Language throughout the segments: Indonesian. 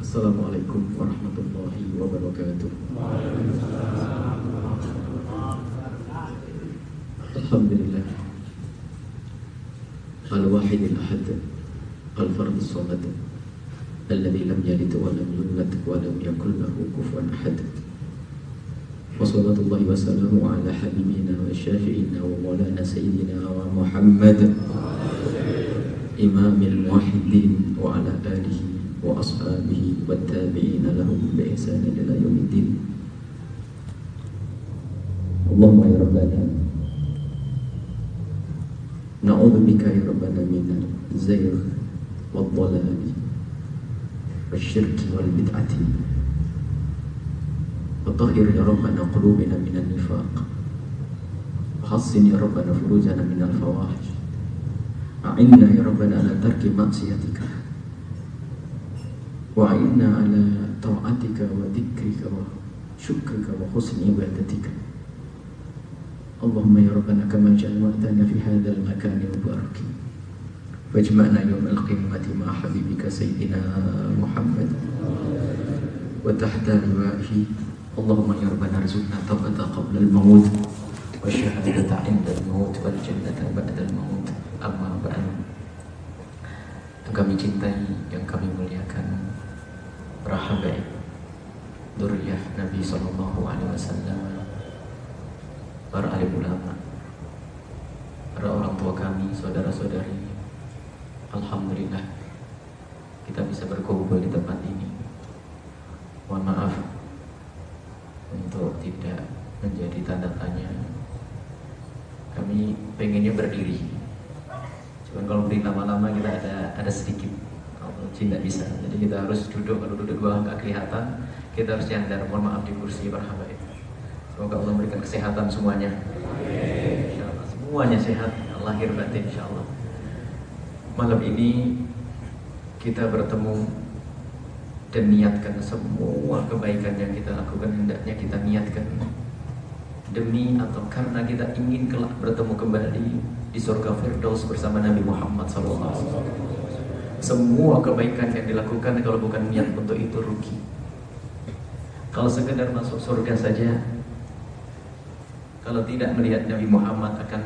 Assalamualaikum warahmatullahi wabarakatuh. Alhamdulillah. Al-Wahid al-Ahad. Al-Fard al-Samad. الذي لم يلد ولم يولد ولم يكن له كفوا أحد. وصلاة الله وسلامه على حبيبنا وشافعنا ومولانا سيدنا ومحمد إمام الموحدين وعلى آله وأصحابه والتابعين لهم بإحسان إلى يوم الدين. اللهم يا ربنا نعوذ بك يا ربنا من الزيغ والضلال والشرك والبدعة. وطهر يا ربنا قلوبنا من النفاق. وحصن يا ربنا فروجنا من الفواحش. أعنا يا ربنا على ترك معصيتك. وأعنا على طاعتك وذكرك وشكرك وحسن عبادتك. اللهم يا ربنا كما جمعتنا في هذا المكان المبارك. واجمعنا يوم القيامة مع حبيبك سيدنا محمد. وتحت لوائه اللهم يا ربنا ارزقنا التوبة قبل الموت والشهادة عند الموت والجنة بعد الموت. أما بعد. Yang kami cintai, yang kami muliakan. Para habaib Duriyah Nabi Sallallahu Alaihi Wasallam. Para alim ulama para orang tua kami, saudara-saudari Alhamdulillah kita bisa berkumpul di tempat ini. Mohon maaf untuk tidak menjadi tanda tanya. Kami pengennya berdiri. Cuman kalau beri lama-lama kita ada ada sedikit tidak bisa. Jadi kita harus duduk kalau duduk dua nggak kelihatan kita harus nyandar. Mohon maaf di kursi para semoga Allah memberikan kesehatan semuanya. Insyaallah. Semuanya sehat lahir batin insyaallah. Malam ini kita bertemu dan niatkan semua kebaikan yang kita lakukan hendaknya kita niatkan. Demi atau karena kita ingin kelak bertemu kembali di surga Firdaus bersama Nabi Muhammad SAW. Semua kebaikan yang dilakukan kalau bukan niat untuk itu rugi. Kalau sekedar masuk surga saja, kalau tidak melihat Nabi Muhammad akan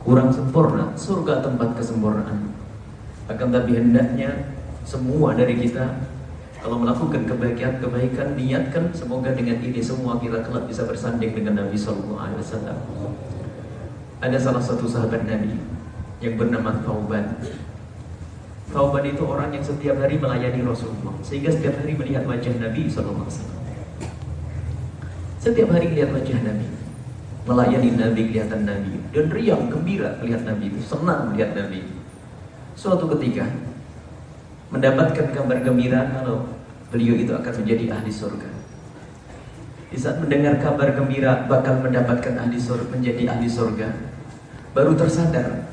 kurang sempurna. Surga tempat kesempurnaan. Akan tapi hendaknya semua dari kita kalau melakukan kebaikan-kebaikan niatkan semoga dengan ini semua kita kelak bisa bersanding dengan Nabi Sallallahu Alaihi Wasallam. Ada salah satu sahabat Nabi yang bernama Thauban. Thauban itu orang yang setiap hari melayani Rasulullah sehingga setiap hari melihat wajah Nabi Wasallam. Setiap hari melihat wajah Nabi, melayani Nabi, kelihatan Nabi dan riang gembira melihat Nabi itu, senang melihat Nabi. Suatu ketika mendapatkan kabar gembira kalau beliau itu akan menjadi ahli surga. Di saat mendengar kabar gembira bakal mendapatkan ahli surga, menjadi ahli surga, baru tersadar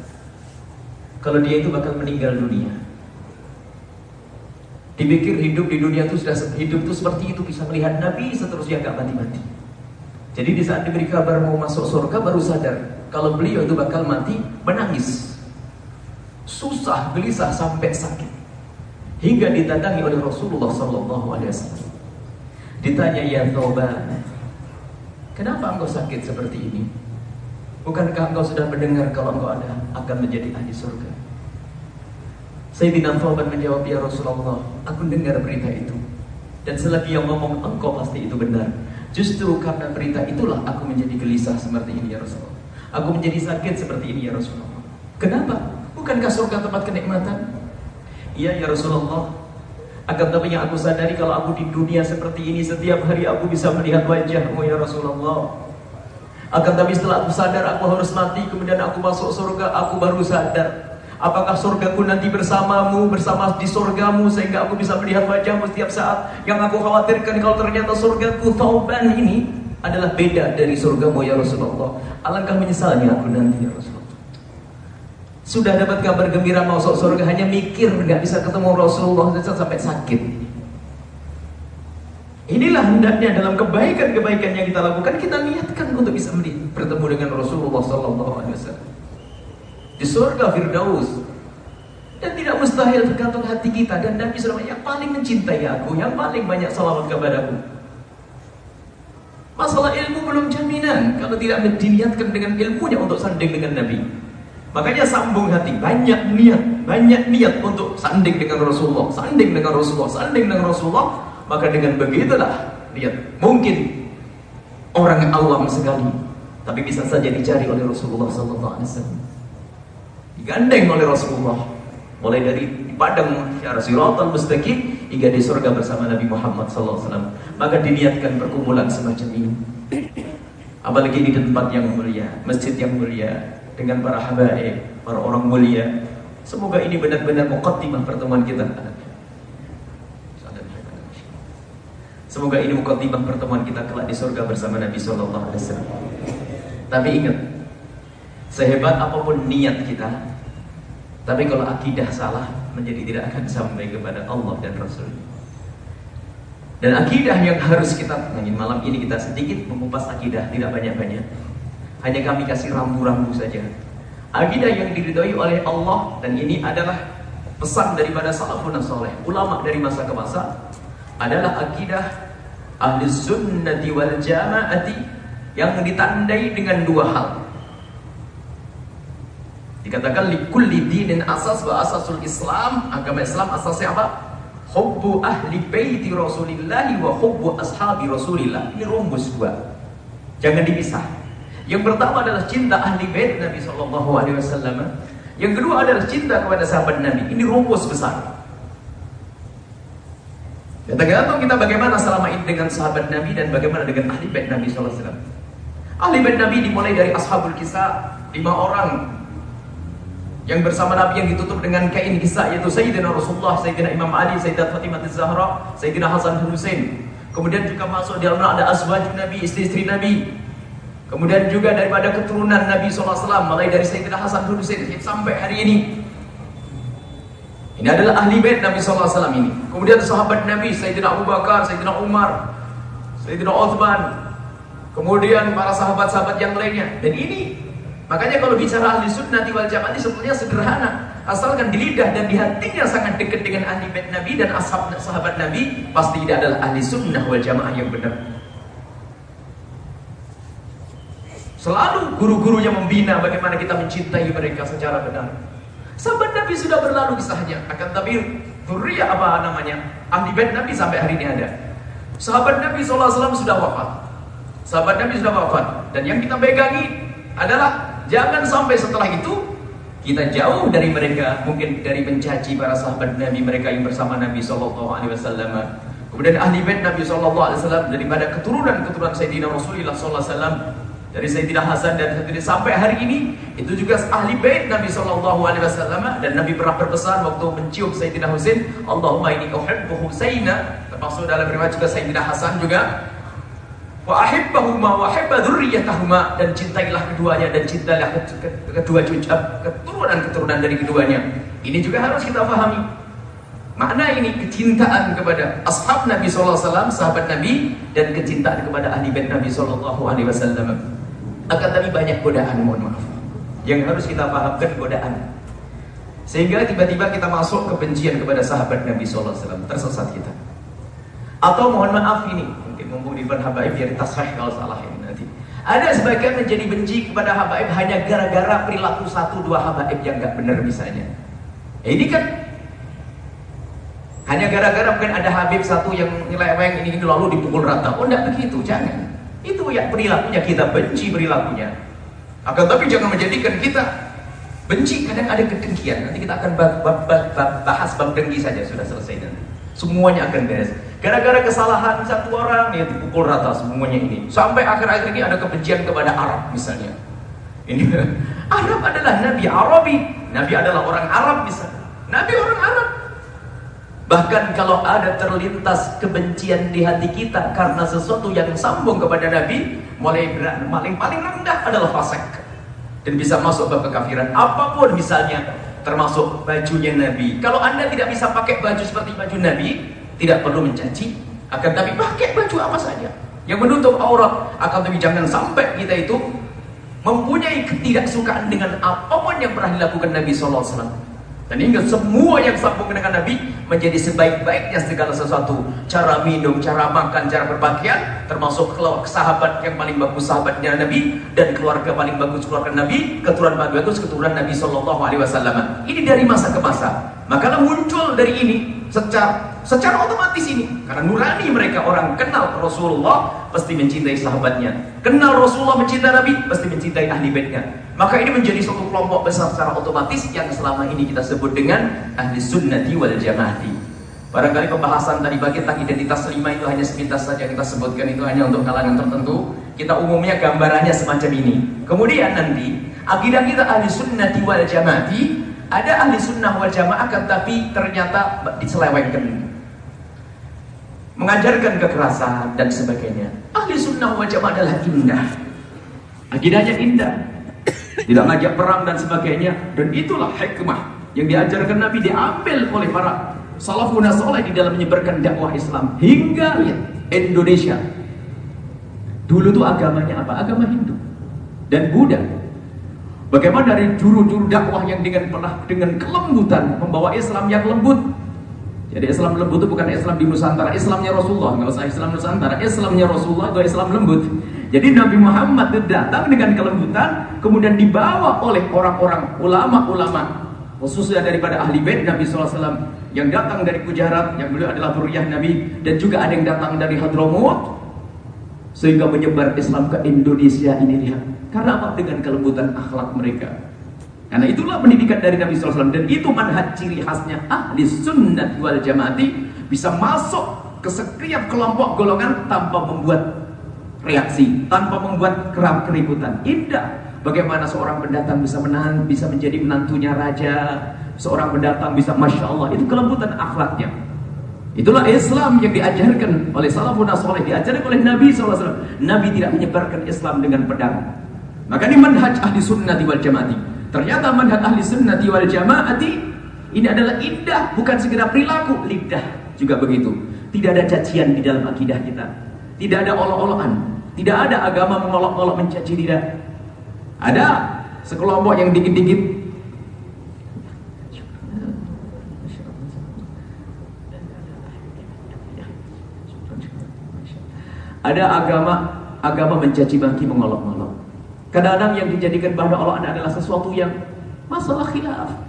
kalau dia itu bakal meninggal dunia. Dipikir hidup di dunia itu sudah hidup itu seperti itu bisa melihat Nabi seterusnya gak mati-mati. Jadi di saat diberi kabar mau masuk surga baru sadar kalau beliau itu bakal mati menangis. Susah, gelisah sampai sakit hingga didatangi oleh Rasulullah Wasallam. Ditanya ya Tauban, kenapa engkau sakit seperti ini? Bukankah engkau sudah mendengar kalau engkau ada akan menjadi ahli surga? Sayyidina Tauban menjawab ya Rasulullah, aku dengar berita itu. Dan selagi yang ngomong engkau pasti itu benar. Justru karena berita itulah aku menjadi gelisah seperti ini ya Rasulullah. Aku menjadi sakit seperti ini ya Rasulullah. Kenapa? Bukankah surga tempat kenikmatan? Iya ya Rasulullah Akan tapi yang aku sadari kalau aku di dunia seperti ini Setiap hari aku bisa melihat wajahmu ya Rasulullah Akan tapi setelah aku sadar aku harus mati Kemudian aku masuk surga Aku baru sadar Apakah surgaku nanti bersamamu Bersama di surgamu Sehingga aku bisa melihat wajahmu setiap saat? Yang aku khawatirkan kalau ternyata surgaku Tauban ini adalah beda dari surgamu ya Rasulullah. Alangkah menyesalnya aku nanti ya Rasulullah. Sudah dapat kabar gembira masuk surga hanya mikir nggak bisa ketemu Rasulullah sampai sakit. Inilah hendaknya dalam kebaikan-kebaikan yang kita lakukan kita niatkan untuk bisa bertemu dengan Rasulullah Sallallahu Alaihi Wasallam di surga Firdaus. Dan tidak mustahil tergantung hati kita dan Nabi SAW yang paling mencintai aku, yang paling banyak salawat kepadaku. Masalah ilmu belum jaminan kalau tidak diniatkan dengan ilmunya untuk sanding dengan Nabi. Makanya sambung hati, banyak niat, banyak niat untuk sanding dengan Rasulullah, sanding dengan Rasulullah, sanding dengan Rasulullah. Maka dengan begitulah lihat mungkin orang awam sekali, tapi bisa saja dicari oleh Rasulullah SAW. Digandeng oleh Rasulullah. Mulai dari di padang syara siratal mustaqim hingga di surga bersama Nabi Muhammad SAW maka diniatkan perkumpulan semacam ini. Apalagi di tempat yang mulia masjid yang mulia dengan para habaib para orang mulia. Semoga ini benar-benar muqaddimah pertemuan kita. Semoga ini mukaddimah pertemuan kita kelak di surga bersama Nabi Sallallahu Alaihi Wasallam. Tapi ingat, sehebat apa pun niat kita, tapi kalau akidah salah menjadi tidak akan sampai kepada Allah dan Rasul. Dan akidah yang harus kita ingin malam ini kita sedikit mengupas akidah tidak banyak-banyak. Hanya kami kasih rambu-rambu saja. Akidah yang diridhoi oleh Allah dan ini adalah pesan daripada salafun saleh, ulama dari masa ke masa adalah akidah ahli sunnati wal jamaati yang ditandai dengan dua hal. Dikatakan likulli dinin asas wa asasul Islam, agama Islam asasnya apa? Hubbu ahli baiti Rasulillah wa hubbu ashabi Rasulillah. Ini rumus dua. Jangan dipisah. Yang pertama adalah cinta ahli bait Nabi sallallahu alaihi wasallam. Yang kedua adalah cinta kepada sahabat Nabi. Ini rumus besar. Ya, tergantung kita bagaimana selama ini dengan sahabat Nabi dan bagaimana dengan ahli bait Nabi wasallam. Ahli bait Nabi dimulai dari ashabul kisah lima orang yang bersama Nabi yang ditutup dengan kain kisah yaitu Sayyidina Rasulullah, Sayyidina Imam Ali, Sayyidat Fatimah Zahra, Sayyidina Hasan Husain. Kemudian juga masuk di dalamnya ada azwaj Nabi, istri-istri Nabi. Kemudian juga daripada keturunan Nabi SAW, mulai dari Sayyidina Hasan Husain sampai hari ini. Ini adalah ahli bait Nabi SAW ini. Kemudian sahabat Nabi, Sayyidina Abu Bakar, Sayyidina Umar, Sayyidina Uthman. Kemudian para sahabat-sahabat yang lainnya. Dan ini Makanya kalau bicara ahli sunnah wal jamaah ini sebetulnya sederhana. Asalkan di lidah dan di hatinya sangat dekat dengan ahli bait Nabi dan ashab sahabat Nabi, pasti dia adalah ahli sunnah wal jamaah yang benar. Selalu guru-gurunya membina bagaimana kita mencintai mereka secara benar. Sahabat Nabi sudah berlalu kisahnya, akan tapi Turia apa namanya? Ahli bait Nabi sampai hari ini ada. Sahabat Nabi SAW sudah wafat. Sahabat Nabi sudah wafat. Dan yang kita pegangi adalah Jangan sampai setelah itu kita jauh dari mereka, mungkin dari mencaci para sahabat Nabi mereka yang bersama Nabi Shallallahu Alaihi Wasallam. Kemudian ahli bait Nabi Shallallahu Alaihi Wasallam daripada keturunan-keturunan Sayyidina Rasulullah Sallallahu Alaihi Wasallam dari Sayyidina Hasan dan Sayyidina sampai hari ini itu juga ahli bait Nabi Shallallahu Alaihi Wasallam dan Nabi pernah berpesan waktu mencium Sayyidina Husain, Allahumma ini uhibbu Husaina termasuk dalam riwayat juga Sayyidina Hasan juga wa ahibbahuma wa ahibba dzurriyyatahuma dan cintailah keduanya dan cintailah kedua cucu keturunan-keturunan dari keduanya. Ini juga harus kita pahami. Makna ini kecintaan kepada ashab Nabi SAW, sahabat Nabi dan kecintaan kepada ahli bait Nabi SAW. Akan tapi banyak godaan, mohon maaf. Yang harus kita pahamkan godaan. Sehingga tiba-tiba kita masuk kebencian kepada sahabat Nabi SAW, tersesat kita. Atau mohon maaf ini, mumpung di depan habaib biar tasrah kalau salah ini nanti. Ada sebagian menjadi benci kepada habaib hanya gara-gara perilaku satu dua habaib yang nggak benar misalnya. Ya, ini kan hanya gara-gara mungkin ada habib satu yang nyeleweng ini, ini lalu dipukul rata. Oh enggak begitu, jangan. Itu ya perilakunya kita benci perilakunya. Akan tapi jangan menjadikan kita benci kadang ada kedengkian. Nanti kita akan bahas bab dengki saja sudah selesai nanti. Semuanya akan beres. Gara-gara kesalahan satu orang, ya dipukul rata semuanya ini. Sampai akhir-akhir ini ada kebencian kepada Arab misalnya. Ini Arab adalah Nabi Arabi. Nabi adalah orang Arab misalnya. Nabi orang Arab. Bahkan kalau ada terlintas kebencian di hati kita karena sesuatu yang sambung kepada Nabi, mulai paling paling rendah adalah fasik dan bisa masuk ke kekafiran apa pun misalnya termasuk bajunya Nabi. Kalau Anda tidak bisa pakai baju seperti baju Nabi, tidak perlu mencaci, akan tapi pakai baju apa saja yang menutup aurat. Akan tapi jangan sampai kita itu mempunyai ketidaksukaan dengan apa pun yang pernah dilakukan Nabi SAW. Dan hingga semua yang sambung dengan Nabi menjadi sebaik-baiknya segala sesuatu. Cara minum, cara makan, cara berpakaian, termasuk sahabat yang paling bagus sahabatnya Nabi dan keluarga paling bagus keluarga Nabi, keturunan paling bagus keturunan Nabi Shallallahu Alaihi Wasallam. Ini dari masa ke masa. Maka muncul dari ini secara secara otomatis ini karena nurani mereka orang kenal Rasulullah pasti mencintai sahabatnya kenal Rasulullah mencintai Nabi pasti mencintai ahli baitnya maka ini menjadi suatu kelompok besar secara otomatis yang selama ini kita sebut dengan ahli sunnati wal jamaati barangkali pembahasan tadi bagi tentang identitas lima itu hanya sepintas saja kita sebutkan itu hanya untuk kalangan tertentu kita umumnya gambarannya semacam ini kemudian nanti akidah kita ahli sunnati wal jamaati ada ahli sunnah wal jamaah tapi ternyata diselewengkan mengajarkan kekerasan dan sebagainya. Ahli sunnah wal jamaah adalah indah. Akidahnya indah. Tidak ngajak perang dan sebagainya. Dan itulah hikmah yang diajarkan Nabi diambil oleh para salafun soleh di dalam menyebarkan dakwah Islam hingga Indonesia. Dulu tuh agamanya apa? Agama Hindu dan Buddha. Bagaimana dari juru-juru dakwah yang dengan pernah dengan kelembutan membawa Islam yang lembut jadi Islam lembut itu bukan Islam di Nusantara, Islamnya Rasulullah, nggak usah Islam Nusantara, Islamnya Rasulullah itu Islam lembut. Jadi Nabi Muhammad datang dengan kelembutan, kemudian dibawa oleh orang-orang ulama-ulama, khususnya daripada ahli bait Nabi SAW yang datang dari Kujarat, yang beliau adalah turiyah Nabi, dan juga ada yang datang dari Hadramut, sehingga menyebar Islam ke Indonesia ini lihat. Karena apa? Dengan kelembutan akhlak mereka. Karena itulah pendidikan dari Nabi SAW dan itu manhaj ciri khasnya ahli sunnah wal jamaati bisa masuk ke setiap kelompok golongan tanpa membuat reaksi, tanpa membuat kerap keributan. Indah. Bagaimana seorang pendatang bisa menahan, bisa menjadi menantunya raja, seorang pendatang bisa masya Allah itu kelembutan akhlaknya. Itulah Islam yang diajarkan oleh salafun soleh, diajarkan oleh Nabi SAW. Nabi tidak menyebarkan Islam dengan pedang. Maka ini manhaj ahli sunnah wal jamaati. Ternyata manhaj ahli sunnati wal jamaati ini adalah indah, bukan segera perilaku, lidah juga begitu. Tidak ada cacian di dalam akidah kita. Tidak ada olok-olokan. Tidak ada agama mengolok-olok mencaci tidak. Ada sekelompok yang dikit-dikit Ada agama agama mencaci maki mengolok-olok. Kadang-kadang yang dijadikan bahan Allah adalah sesuatu yang masalah khilaf.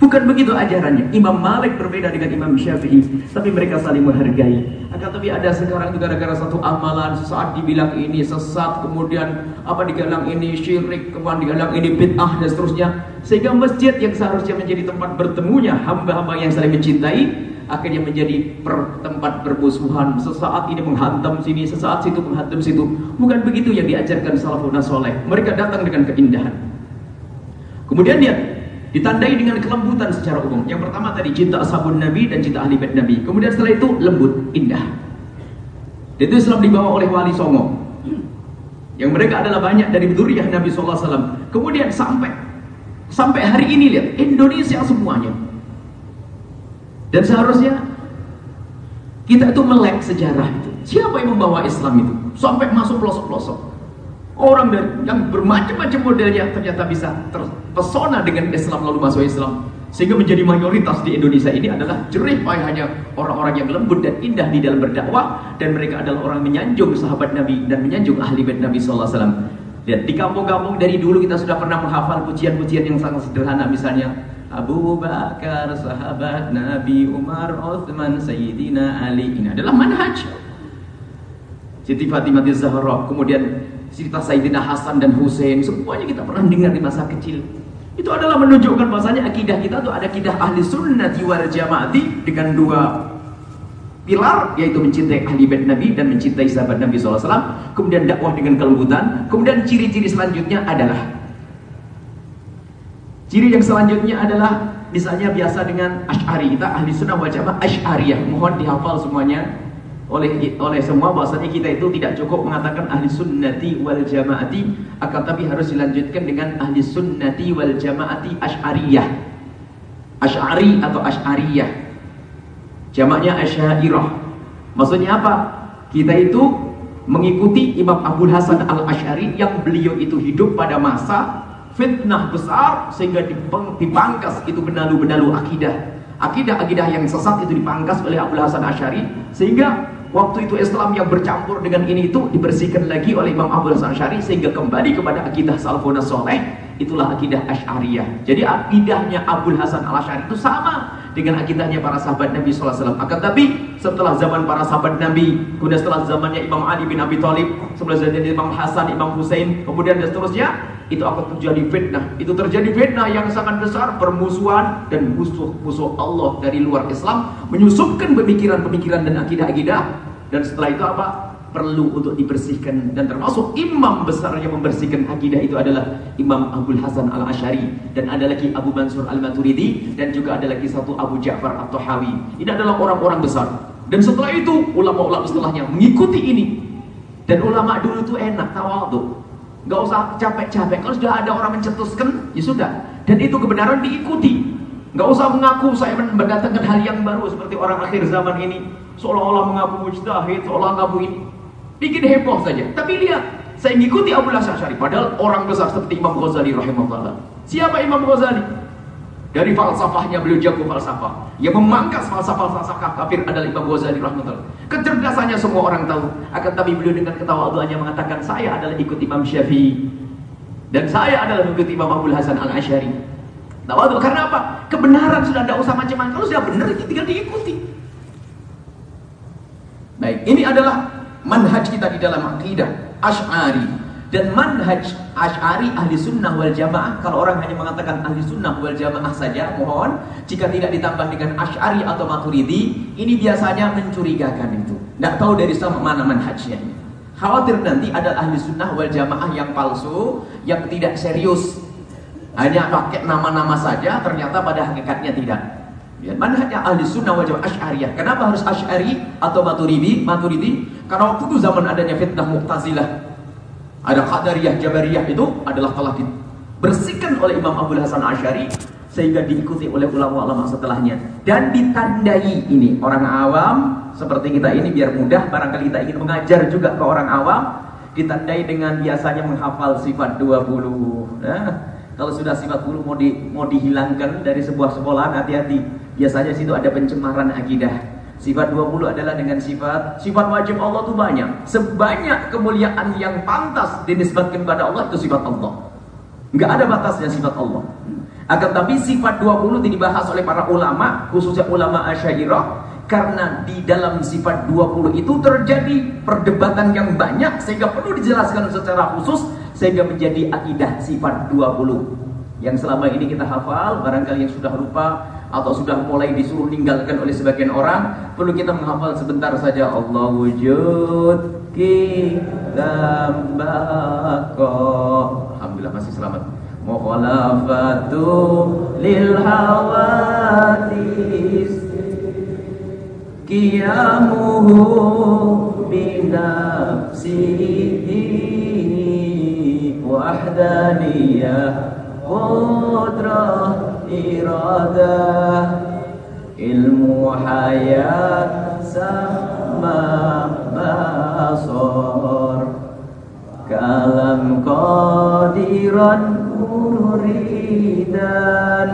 Bukan begitu ajarannya. Imam Malik berbeda dengan Imam Syafi'i, tapi mereka saling menghargai. Akan tapi ada sekarang itu gara-gara satu amalan, sesaat dibilang ini sesat, kemudian apa digalang ini syirik, kemudian digalang ini bid'ah dan seterusnya. Sehingga masjid yang seharusnya menjadi tempat bertemunya hamba-hamba yang saling mencintai, akhirnya menjadi per, tempat bermusuhan sesaat ini menghantam sini sesaat situ menghantam situ bukan begitu yang diajarkan salafun soleh mereka datang dengan keindahan kemudian dia ditandai dengan kelembutan secara umum yang pertama tadi cinta ashabun nabi dan cinta ahli bait nabi kemudian setelah itu lembut indah dan itu Islam dibawa oleh wali songo yang mereka adalah banyak dari zuriyah Nabi SAW kemudian sampai sampai hari ini lihat Indonesia semuanya dan seharusnya kita itu melek sejarah itu. Siapa yang membawa Islam itu? Sampai masuk pelosok-pelosok. Orang yang bermacam-macam modelnya ternyata bisa terpesona dengan Islam lalu masuk Islam. Sehingga menjadi mayoritas di Indonesia ini adalah jerih payahnya orang-orang yang lembut dan indah di dalam berdakwah. Dan mereka adalah orang menyanjung sahabat Nabi dan menyanjung ahli bait Nabi SAW. Dan di kampung-kampung dari dulu kita sudah pernah menghafal pujian-pujian yang sangat sederhana misalnya Abu Bakar, sahabat Nabi Umar, Uthman, Sayyidina Ali. Ini adalah manhaj. Siti Fatimah Zahra, kemudian cerita Sayyidina Hasan dan Hussein, semuanya kita pernah dengar di masa kecil. Itu adalah menunjukkan bahasanya akidah kita itu ada akidah ahli sunnah wal jamaati dengan dua pilar yaitu mencintai ahli bait Nabi dan mencintai sahabat Nabi SAW kemudian dakwah dengan kelembutan kemudian ciri-ciri selanjutnya adalah Ciri yang selanjutnya adalah misalnya biasa dengan Ash'ari. Kita ahli sunnah wal jamaah Ash'ariyah. Mohon dihafal semuanya oleh oleh semua bahasanya kita itu tidak cukup mengatakan ahli sunnati wal jamaati akan tapi harus dilanjutkan dengan ahli sunnati wal jamaati Ash'ariyah. Ash'ari atau Ash'ariyah. Jamaknya Asy'ariyah. Maksudnya apa? Kita itu mengikuti Imam Abdul Hasan Al-Asy'ari yang beliau itu hidup pada masa fitnah besar sehingga dipangkas itu benalu-benalu akidah. Akidah-akidah yang sesat itu dipangkas oleh Abu Hasan Asy'ari sehingga waktu itu Islam yang bercampur dengan ini itu dibersihkan lagi oleh Imam Abu Hasan Asy'ari sehingga kembali kepada akidah salafun soleh itulah akidah Asy'ariyah. Jadi akidahnya Abu Hasan Al-Asy'ari itu sama dengan akidahnya para sahabat Nabi SAW. Akan tapi setelah zaman para sahabat Nabi, kemudian setelah zamannya Imam Ali bin Abi Thalib, setelah zamannya Imam Hasan, Imam Husain, kemudian dan seterusnya, itu akan terjadi fitnah. Itu terjadi fitnah yang sangat besar, permusuhan dan musuh-musuh Allah dari luar Islam menyusupkan pemikiran-pemikiran dan akidah-akidah. Dan setelah itu apa? perlu untuk dibersihkan dan termasuk imam besar yang membersihkan akidah itu adalah Imam Abdul Hasan Al Ashari dan ada lagi Abu Mansur Al Maturidi dan juga ada lagi satu Abu Ja'far At Tahawi. Ini adalah orang-orang besar. Dan setelah itu ulama-ulama setelahnya mengikuti ini. Dan ulama dulu itu enak tawadhu. Gak usah capek-capek. Kalau sudah ada orang mencetuskan, ya sudah. Dan itu kebenaran diikuti. Gak usah mengaku saya mendatangkan hal yang baru seperti orang akhir zaman ini seolah-olah mengaku mujtahid, seolah mengaku ini bikin heboh saja. Tapi lihat, saya mengikuti Abu Hasan Syari. Padahal orang besar seperti Imam Ghazali rahimahullah. Siapa Imam Ghazali? Dari falsafahnya beliau jago falsafah. Yang memangkas falsafah-falsafah kafir adalah Imam Ghazali rahimahullah. Kecerdasannya semua orang tahu. Akan tapi beliau dengan ketawa ketawaduannya mengatakan saya adalah ikut Imam Syafi'i. Dan saya adalah mengikuti Imam Abu Hasan Al-Asy'ari. Tawadu karena apa? Kebenaran sudah tidak usah macam-macam. Kalau sudah benar tinggal diikuti. Baik, ini adalah manhaj kita di dalam akidah Ash'ari dan manhaj Ash'ari ahli sunnah wal jamaah kalau orang hanya mengatakan ahli sunnah wal jamaah saja mohon jika tidak ditambah dengan Ash'ari atau Maturidi ini biasanya mencurigakan itu tidak tahu dari sama mana manhajnya khawatir nanti ada ahli sunnah wal jamaah yang palsu yang tidak serius hanya pakai nama-nama saja ternyata pada hakikatnya tidak Ya, manhajnya ahli sunnah wajah asy'ariyah. Kenapa harus asy'ari atau maturidi? Maturidi karena waktu itu zaman adanya fitnah mu'tazilah. Ada qadariyah, jabariyah itu adalah telah dibersihkan oleh Imam Abu Hasan Asy'ari sehingga diikuti oleh ulama-ulama setelahnya. Dan ditandai ini orang awam seperti kita ini biar mudah barangkali kita ingin mengajar juga ke orang awam ditandai dengan biasanya menghafal sifat 20 nah, kalau sudah sifat 20 mau, di, mau dihilangkan dari sebuah sekolah hati-hati. Biasanya situ ada pencemaran akidah. Sifat 20 adalah dengan sifat sifat wajib Allah itu banyak. Sebanyak kemuliaan yang pantas dinisbatkan kepada Allah itu sifat Allah. Enggak ada batasnya sifat Allah. Akan tapi sifat 20 dibahas oleh para ulama, khususnya ulama Asy'ariyah karena di dalam sifat 20 itu terjadi perdebatan yang banyak sehingga perlu dijelaskan secara khusus sehingga menjadi akidah sifat 20 yang selama ini kita hafal barangkali yang sudah lupa atau sudah mulai disuruh tinggalkan oleh sebagian orang perlu kita menghafal sebentar saja. Allah wujud kita Alhamdulillah masih selamat. Mukhalafatu lil hawadis qiyamuhu binafsihi wahdaniyah qudrah iradah ilmu hayat sama basor. Kalam qadiran muridan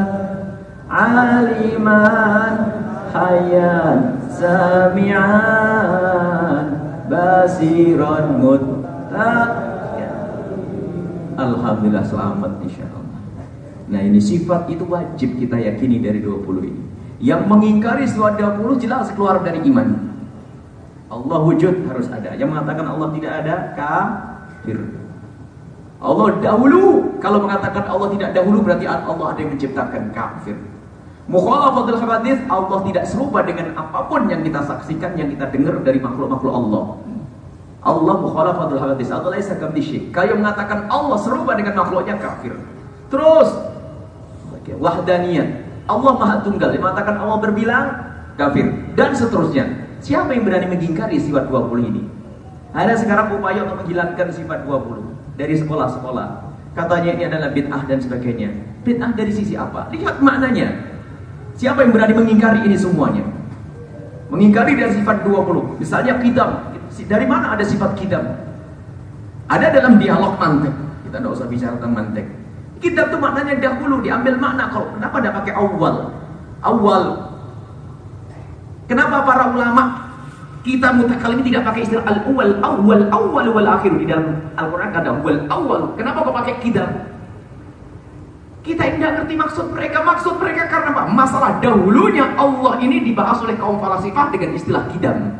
aliman hayat sami'an basiran muttaq Alhamdulillah selamat insyaallah Nah ini sifat itu wajib kita yakini dari 20 ini. Yang mengingkari sifat 20 jelas keluar dari iman. Allah wujud harus ada. Yang mengatakan Allah tidak ada kafir. Allah dahulu. Kalau mengatakan Allah tidak dahulu berarti Allah ada yang menciptakan kafir. Mukhalafatul hadis Allah tidak serupa dengan apa pun yang kita saksikan, yang kita dengar dari makhluk-makhluk Allah. Allah mukhalafatul hadis. Allah laisa kamitsyi. Kalau mengatakan Allah serupa dengan makhluknya kafir. Terus wahdaniyah. Allah Maha Tunggal. Mengatakan Allah berbilang kafir dan seterusnya. Siapa yang berani mengingkari sifat 20 ini? Ada sekarang upaya untuk menghilangkan sifat 20 dari sekolah-sekolah. Katanya ini adalah bid'ah dan sebagainya. Bid'ah dari sisi apa? Lihat maknanya. Siapa yang berani mengingkari ini semuanya? Mengingkari dari sifat 20. Misalnya kidam. Dari mana ada sifat kidam? Ada dalam dialog mantek. Kita tidak usah bicara tentang mantek. Kitab itu maknanya dahulu diambil makna kalau kenapa tidak pakai awal? Awal. Kenapa para ulama kita mutakalim tidak pakai istilah al-awwal, awal, awal wal akhir di dalam Al-Qur'an ada awal, awal. Kenapa kok pakai kitab? Kita tidak ngerti maksud mereka. Maksud mereka karena apa? Masalah dahulunya Allah ini dibahas oleh kaum falsafah dengan istilah kidam.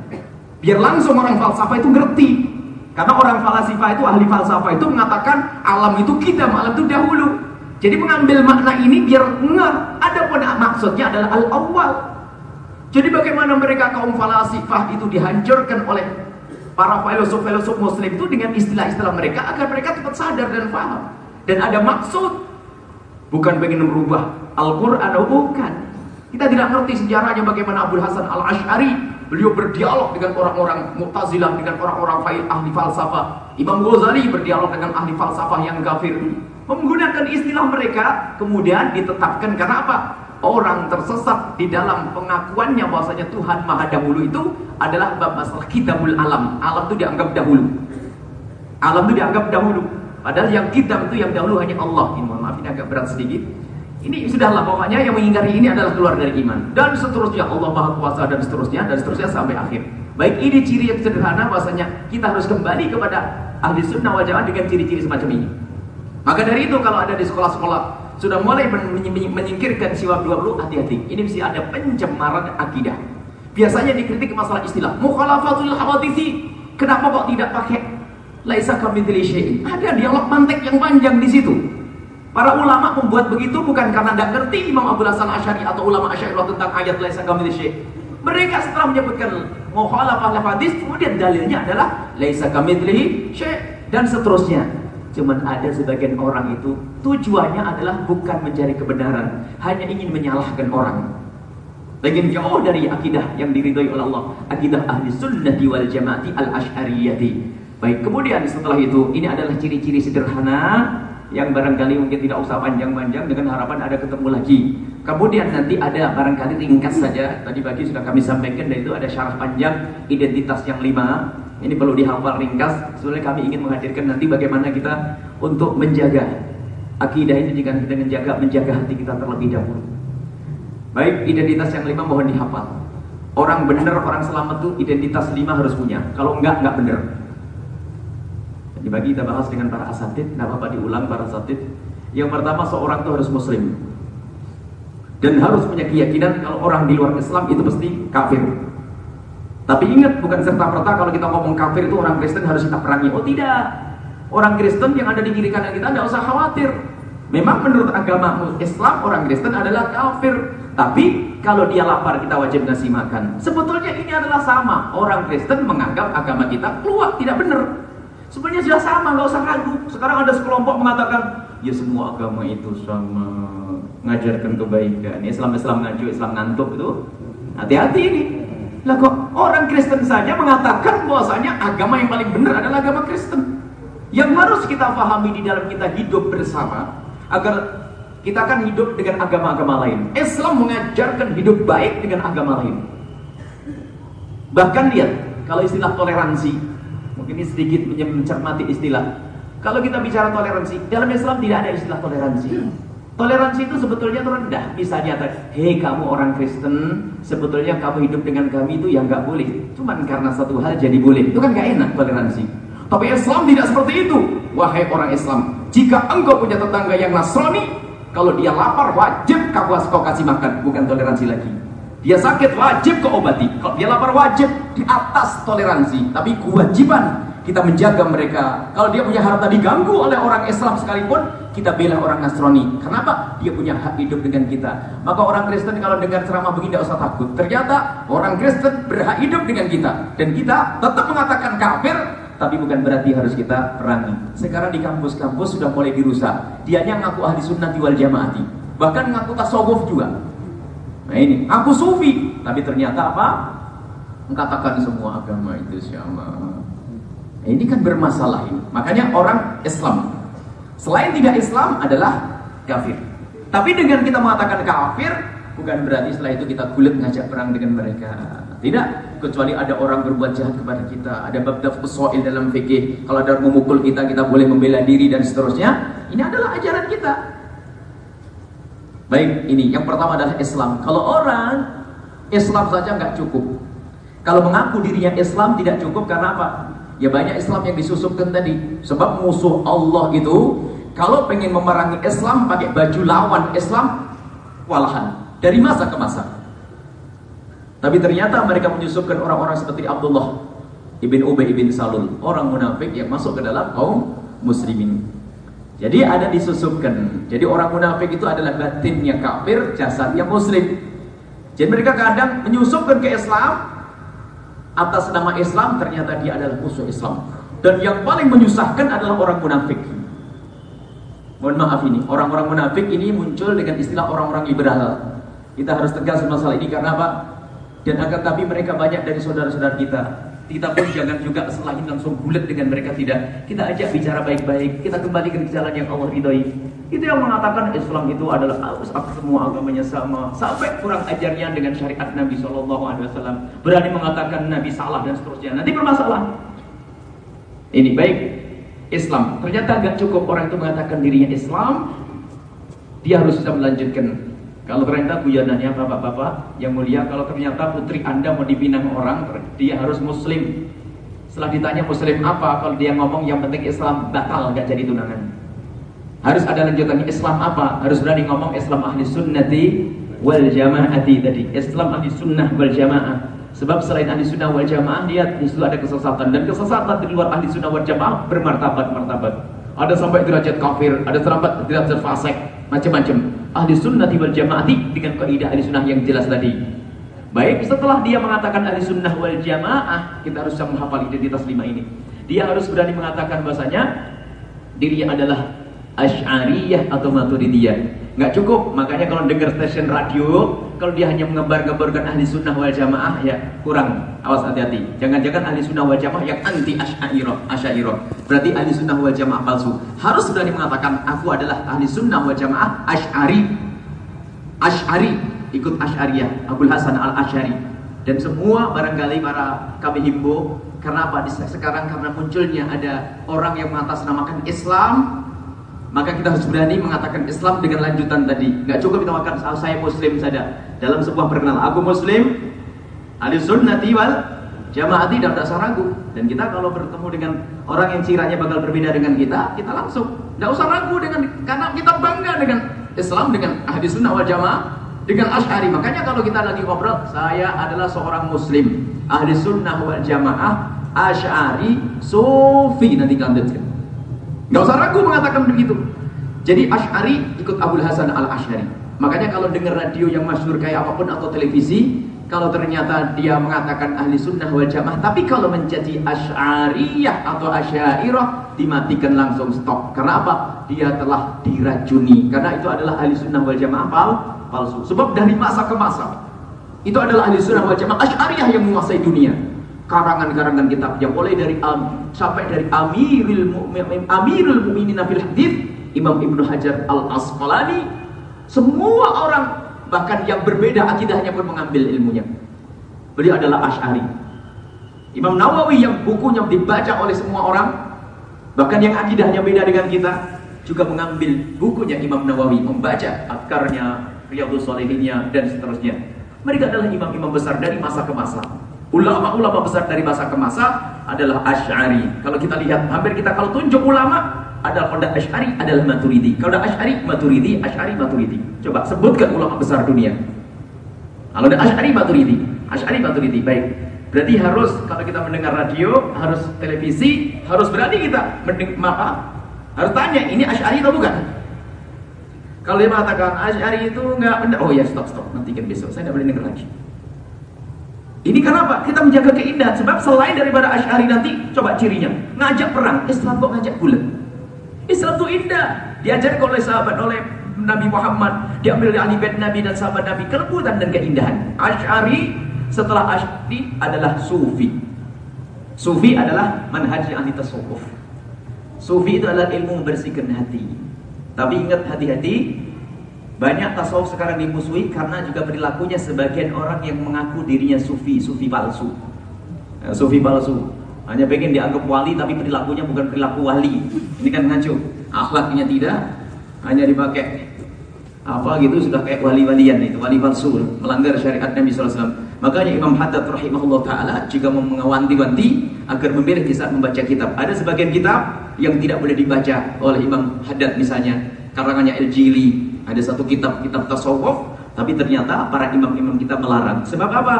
Biar langsung orang falsafah itu ngerti. Karena orang falsafah itu, ahli falsafah itu mengatakan alam itu kita, alam itu dahulu. Jadi mengambil makna ini biar nggak ada pun maksudnya adalah al-awwal. Jadi bagaimana mereka kaum falsafah itu dihancurkan oleh para filosof-filosof muslim itu dengan istilah-istilah mereka agar mereka cepat sadar dan paham. Dan ada maksud. Bukan pengen merubah Al-Quran, bukan. Kita tidak ngerti sejarahnya bagaimana Abu Hasan Al-Ash'ari Beliau berdialog dengan orang-orang Mu'tazilah, dengan orang-orang fail ahli falsafah. Imam Ghazali berdialog dengan ahli falsafah yang kafir. Menggunakan istilah mereka, kemudian ditetapkan karena apa? Orang tersesat di dalam pengakuannya bahwasanya Tuhan Maha Dahulu itu adalah bab masalah kitabul alam. Alam itu dianggap dahulu. Alam itu dianggap dahulu. Padahal yang kitab itu yang dahulu hanya Allah. Ini mohon maaf ini agak berat sedikit. Ini sudahlah pokoknya yang mengingkari ini adalah keluar dari iman. Dan seterusnya Allah Maha Kuasa dan seterusnya dan seterusnya sampai akhir. Baik ini ciri yang sederhana bahwasanya kita harus kembali kepada ahli sunnah wal dengan ciri-ciri semacam ini. Maka dari itu kalau ada di sekolah-sekolah sudah mulai menyingkirkan siwab 20 hati-hati. Ini mesti ada pencemaran akidah. Biasanya dikritik masalah istilah mukhalafatul hawadisi. Kenapa kok tidak pakai laisa kamitsli Ada dialog mantek yang panjang di situ. Para ulama membuat begitu bukan karena tidak ngerti Imam Abu Hasan Asy'ari atau ulama Asy'ari tentang ayat laisa kamitsli Mereka setelah menyebutkan mukhalafah hadis kemudian dalilnya adalah laisa kamitsli syai' dan seterusnya. Cuman ada sebagian orang itu tujuannya adalah bukan mencari kebenaran, hanya ingin menyalahkan orang. Ingin jauh dari akidah yang diridhoi oleh Allah, akidah ahli sunnah wal jamaati al ashariyati. Baik, kemudian setelah itu ini adalah ciri-ciri sederhana yang barangkali mungkin tidak usah panjang-panjang dengan harapan ada ketemu lagi. Kemudian nanti ada barangkali ringkas saja. Tadi pagi sudah kami sampaikan dan itu ada syarah panjang identitas yang lima. Ini perlu dihafal ringkas. Sebenarnya kami ingin menghadirkan nanti bagaimana kita untuk menjaga akidah ini dengan kita menjaga menjaga hati kita terlebih dahulu. Baik, identitas yang lima mohon dihafal. Orang benar, orang selamat itu identitas lima harus punya. Kalau enggak, enggak benar. Dibagi kita bahas dengan para asatid, tidak apa-apa diulang para asatid. Yang pertama seorang itu harus muslim. Dan harus punya keyakinan kalau orang di luar Islam itu pasti kafir. Tapi ingat bukan serta merta kalau kita ngomong kafir itu orang Kristen harus kita perangi. Oh tidak. Orang Kristen yang ada di kiri kanan kita tidak usah khawatir. Memang menurut agama Islam orang Kristen adalah kafir. Tapi kalau dia lapar kita wajib ngasih makan. Sebetulnya ini adalah sama. Orang Kristen menganggap agama kita keluar tidak benar. Sebenarnya sudah sama, nggak usah ragu. Sekarang ada sekelompok mengatakan, ya semua agama itu sama, ngajarkan kebaikan. Islam Islam ngaju, Islam ngantuk itu. Hati-hati ini. Lah kok orang Kristen saja mengatakan bahwasanya agama yang paling benar adalah agama Kristen. Yang harus kita pahami di dalam kita hidup bersama agar kita akan hidup dengan agama-agama lain. Islam mengajarkan hidup baik dengan agama lain. Bahkan lihat kalau istilah toleransi ini sedikit mencermati istilah. Kalau kita bicara toleransi, dalam Islam tidak ada istilah toleransi. Toleransi itu sebetulnya rendah. Misalnya, hei kamu orang Kristen, sebetulnya kamu hidup dengan kami itu yang nggak boleh. Cuman karena satu hal jadi boleh. Itu kan nggak enak toleransi. Tapi Islam tidak seperti itu. Wahai orang Islam, jika engkau punya tetangga yang Nasrani, kalau dia lapar wajib kau kasih makan, bukan toleransi lagi. Dia sakit wajib ke obati. Kalau dia lapar wajib di atas toleransi. Tapi kewajiban kita menjaga mereka. Kalau dia punya harta diganggu oleh orang Islam sekalipun, kita bela orang Nasrani. Kenapa? Dia punya hak hidup dengan kita. Maka orang Kristen kalau dengar ceramah begini tidak usah takut. Ternyata orang Kristen berhak hidup dengan kita. Dan kita tetap mengatakan kafir, tapi bukan berarti harus kita perangi. Sekarang di kampus-kampus sudah mulai dirusak. Dianya ngaku ahli sunnah wal jamaati. Bahkan ngaku tasawuf juga. Nah ini, aku sufi, tapi ternyata apa? Mengatakan semua agama itu sama. Nah, ini kan bermasalah ini. Makanya orang Islam selain tidak Islam adalah kafir. Tapi dengan kita mengatakan kafir, bukan berarti setelah itu kita kulit ngajak perang dengan mereka. Tidak, kecuali ada orang berbuat jahat kepada kita, ada bab usoil dalam fikih. Kalau ada memukul kita, kita boleh membela diri dan seterusnya. Ini adalah ajaran kita. Baik, ini yang pertama adalah Islam. Kalau orang Islam saja nggak cukup. Kalau mengaku dirinya Islam tidak cukup karena apa? Ya banyak Islam yang disusupkan tadi. Sebab musuh Allah itu kalau pengen memerangi Islam pakai baju lawan Islam walahan dari masa ke masa. Tapi ternyata mereka menyusupkan orang-orang seperti Abdullah ibn Ubay ibn Salul, orang munafik yang masuk ke dalam kaum muslimin. Jadi ada disusupkan. Jadi orang munafik itu adalah batinnya kafir, jasadnya muslim. Jadi mereka kadang menyusupkan ke Islam atas nama Islam ternyata dia adalah musuh Islam. Dan yang paling menyusahkan adalah orang munafik. Mohon maaf ini, orang-orang munafik ini muncul dengan istilah orang-orang liberal. Kita harus tegas masalah ini karena apa? Dan akan tapi mereka banyak dari saudara-saudara kita. Kita pun jangan juga setelah ini langsung bulat dengan mereka tidak. Kita ajak bicara baik-baik. Kita kembalikan ke jalan yang Allah ridhoi. Itu yang mengatakan Islam itu adalah semua agamanya sama. Sampai kurang ajarnya dengan syariat Nabi Shallallahu Alaihi Wasallam. Berani mengatakan Nabi salah dan seterusnya. Nanti bermasalah. Ini baik Islam. Ternyata gak cukup orang itu mengatakan dirinya Islam. Dia harus bisa melanjutkan. Kalau ternyata guyanannya bapak-bapak yang mulia, kalau ternyata putri anda mau dipinang orang, dia harus muslim. Setelah ditanya muslim apa, kalau dia ngomong yang penting Islam batal, gak jadi tunangan. Harus ada lanjutannya Islam apa? Harus berani ngomong Islam ahli sunnati wal jamaati tadi. Islam ahli sunnah wal jamaah. Sebab selain ahli sunnah wal jamaah dia di situ ada kesesatan dan kesesatan di luar ahli sunnah wal jamaah bermartabat-martabat. Ada sampai derajat kafir, ada sampai derajat fasik, macam-macam. Ahli sunnah wal jamaati dengan kaidah ahli sunnah yang jelas tadi. Baik, setelah dia mengatakan ahli sunnah wal jamaah, kita harus menghafal identitas lima ini. Dia harus berani mengatakan bahasanya dirinya adalah Asy'ariyah atau Maturidiyah. Nggak cukup, makanya kalau dengar stasiun radio, kalau dia hanya mengembar-gemborkan ahli sunnah wal jamaah, ya kurang. Awas hati-hati. Jangan-jangan ahli sunnah wal jamaah yang anti asy'ariyah, asy'ariyah. Berarti ahli sunnah wal jamaah palsu. Harus berani mengatakan, aku adalah ahli sunnah wal jamaah asy'ari. Asy'ari, ikut asy'ariyah, Abdul Hasan al-Asy'ari. Dan semua barangkali para kami himbau, karena apa? Sekarang karena munculnya ada orang yang mengatasnamakan Islam maka kita harus berani mengatakan Islam dengan lanjutan tadi. Gak cukup kita mengatakan oh, saya Muslim saja. Dalam sebuah perkenalan, aku Muslim, ahli sunnati wal jamaati dan tak ragu. Dan kita kalau bertemu dengan orang yang ciranya bakal berbeda dengan kita, kita langsung tidak usah ragu dengan karena kita bangga dengan Islam dengan ahli sunnah wal jamaah dengan Ash'ari. Makanya kalau kita lagi ngobrol, saya adalah seorang muslim, ahli sunnah wal jamaah, Ash'ari, Sufi nanti lanjutkan. Gak usah ragu mengatakan begitu. Jadi Ash'ari ikut Abdul Hasan al-Ash'ari. Makanya kalau dengar radio yang masyhur kayak apa pun atau televisi, kalau ternyata dia mengatakan ahli sunnah wal jamaah, tapi kalau menjadi Ash'ariyah atau Asyairah, dimatikan langsung stop. Karena apa? Dia telah diracuni. Karena itu adalah ahli sunnah wal jamaah pal palsu. Sebab dari masa ke masa, itu adalah ahli sunnah wal jamaah Ash'ariyah yang menguasai dunia karangan-karangan kitab yang mulai dari um, sampai dari Amirul Mu'min Amirul Mu'minin fil Hadis Imam Ibnu Hajar Al Asqalani semua orang bahkan yang berbeda akidahnya pun mengambil ilmunya. Beliau adalah Ash'ari Imam Nawawi yang bukunya dibaca oleh semua orang bahkan yang akidahnya beda dengan kita juga mengambil bukunya Imam Nawawi membaca akarnya Riyadhus Shalihinnya dan seterusnya. Mereka adalah imam-imam besar dari masa ke masa Ulama-ulama besar dari masa ke masa adalah Ash'ari. Kalau kita lihat, hampir kita kalau tunjuk ulama, adalah kalau Ash'ari adalah Maturidi. Kalau ada Ash'ari, Maturidi, Ash'ari, Maturidi. Coba sebutkan ulama besar dunia. Kalau ada Ash'ari, Maturidi. Ash'ari, Maturidi. Baik. Berarti harus kalau kita mendengar radio, harus televisi, harus berani kita maka harus tanya ini Ash'ari atau bukan? Kalau dia mengatakan Ash'ari itu enggak benar, oh ya stop stop, nanti kan besok saya tidak boleh dengar lagi. Ini kenapa? Kita menjaga keindahan. Sebab selain daripada Ash'ari nanti, coba cirinya. Ngajak perang. Islam kok ngajak bulan? Islam itu indah. Diajarkan oleh sahabat, oleh Nabi Muhammad. Diambil dari ahli bait Nabi dan sahabat Nabi. Kelembutan dan keindahan. Ash'ari setelah Ash'ari adalah Sufi. Sufi adalah manhaj ahli tasawuf. Sufi itu adalah ilmu membersihkan hati. Tapi ingat hati-hati, Banyak tasawuf sekarang dimusuhi karena juga perilakunya sebagian orang yang mengaku dirinya sufi, sufi palsu. Ya, sufi palsu. Hanya pengen dianggap wali tapi perilakunya bukan perilaku wali. Ini kan ngaco. Akhlaknya tidak, hanya dipakai apa gitu sudah kayak wali-walian itu, wali palsu, melanggar syariat Nabi SAW. Makanya Imam Haddad rahimahullah taala juga mengawanti-wanti agar memilih saat membaca kitab. Ada sebagian kitab yang tidak boleh dibaca oleh Imam Haddad misalnya karangannya El-Jili ada satu kitab kitab tasawuf, tapi ternyata para imam-imam kita melarang. Sebab apa?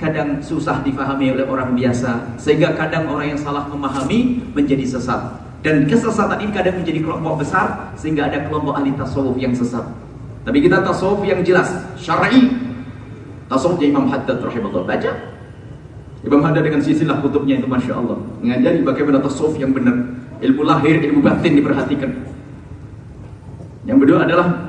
Kadang susah difahami oleh orang biasa, sehingga kadang orang yang salah memahami menjadi sesat. Dan kesesatan ini kadang menjadi kelompok besar, sehingga ada kelompok ahli tasawuf yang sesat. Tapi kita tasawuf yang jelas, syar'i. Tasawufnya Imam Haddad rahimahullah. Baca. Imam Haddad dengan sisilah kutubnya itu Masya Allah. Mengajari bagaimana tasawuf yang benar. Ilmu lahir, ilmu batin diperhatikan. Yang kedua adalah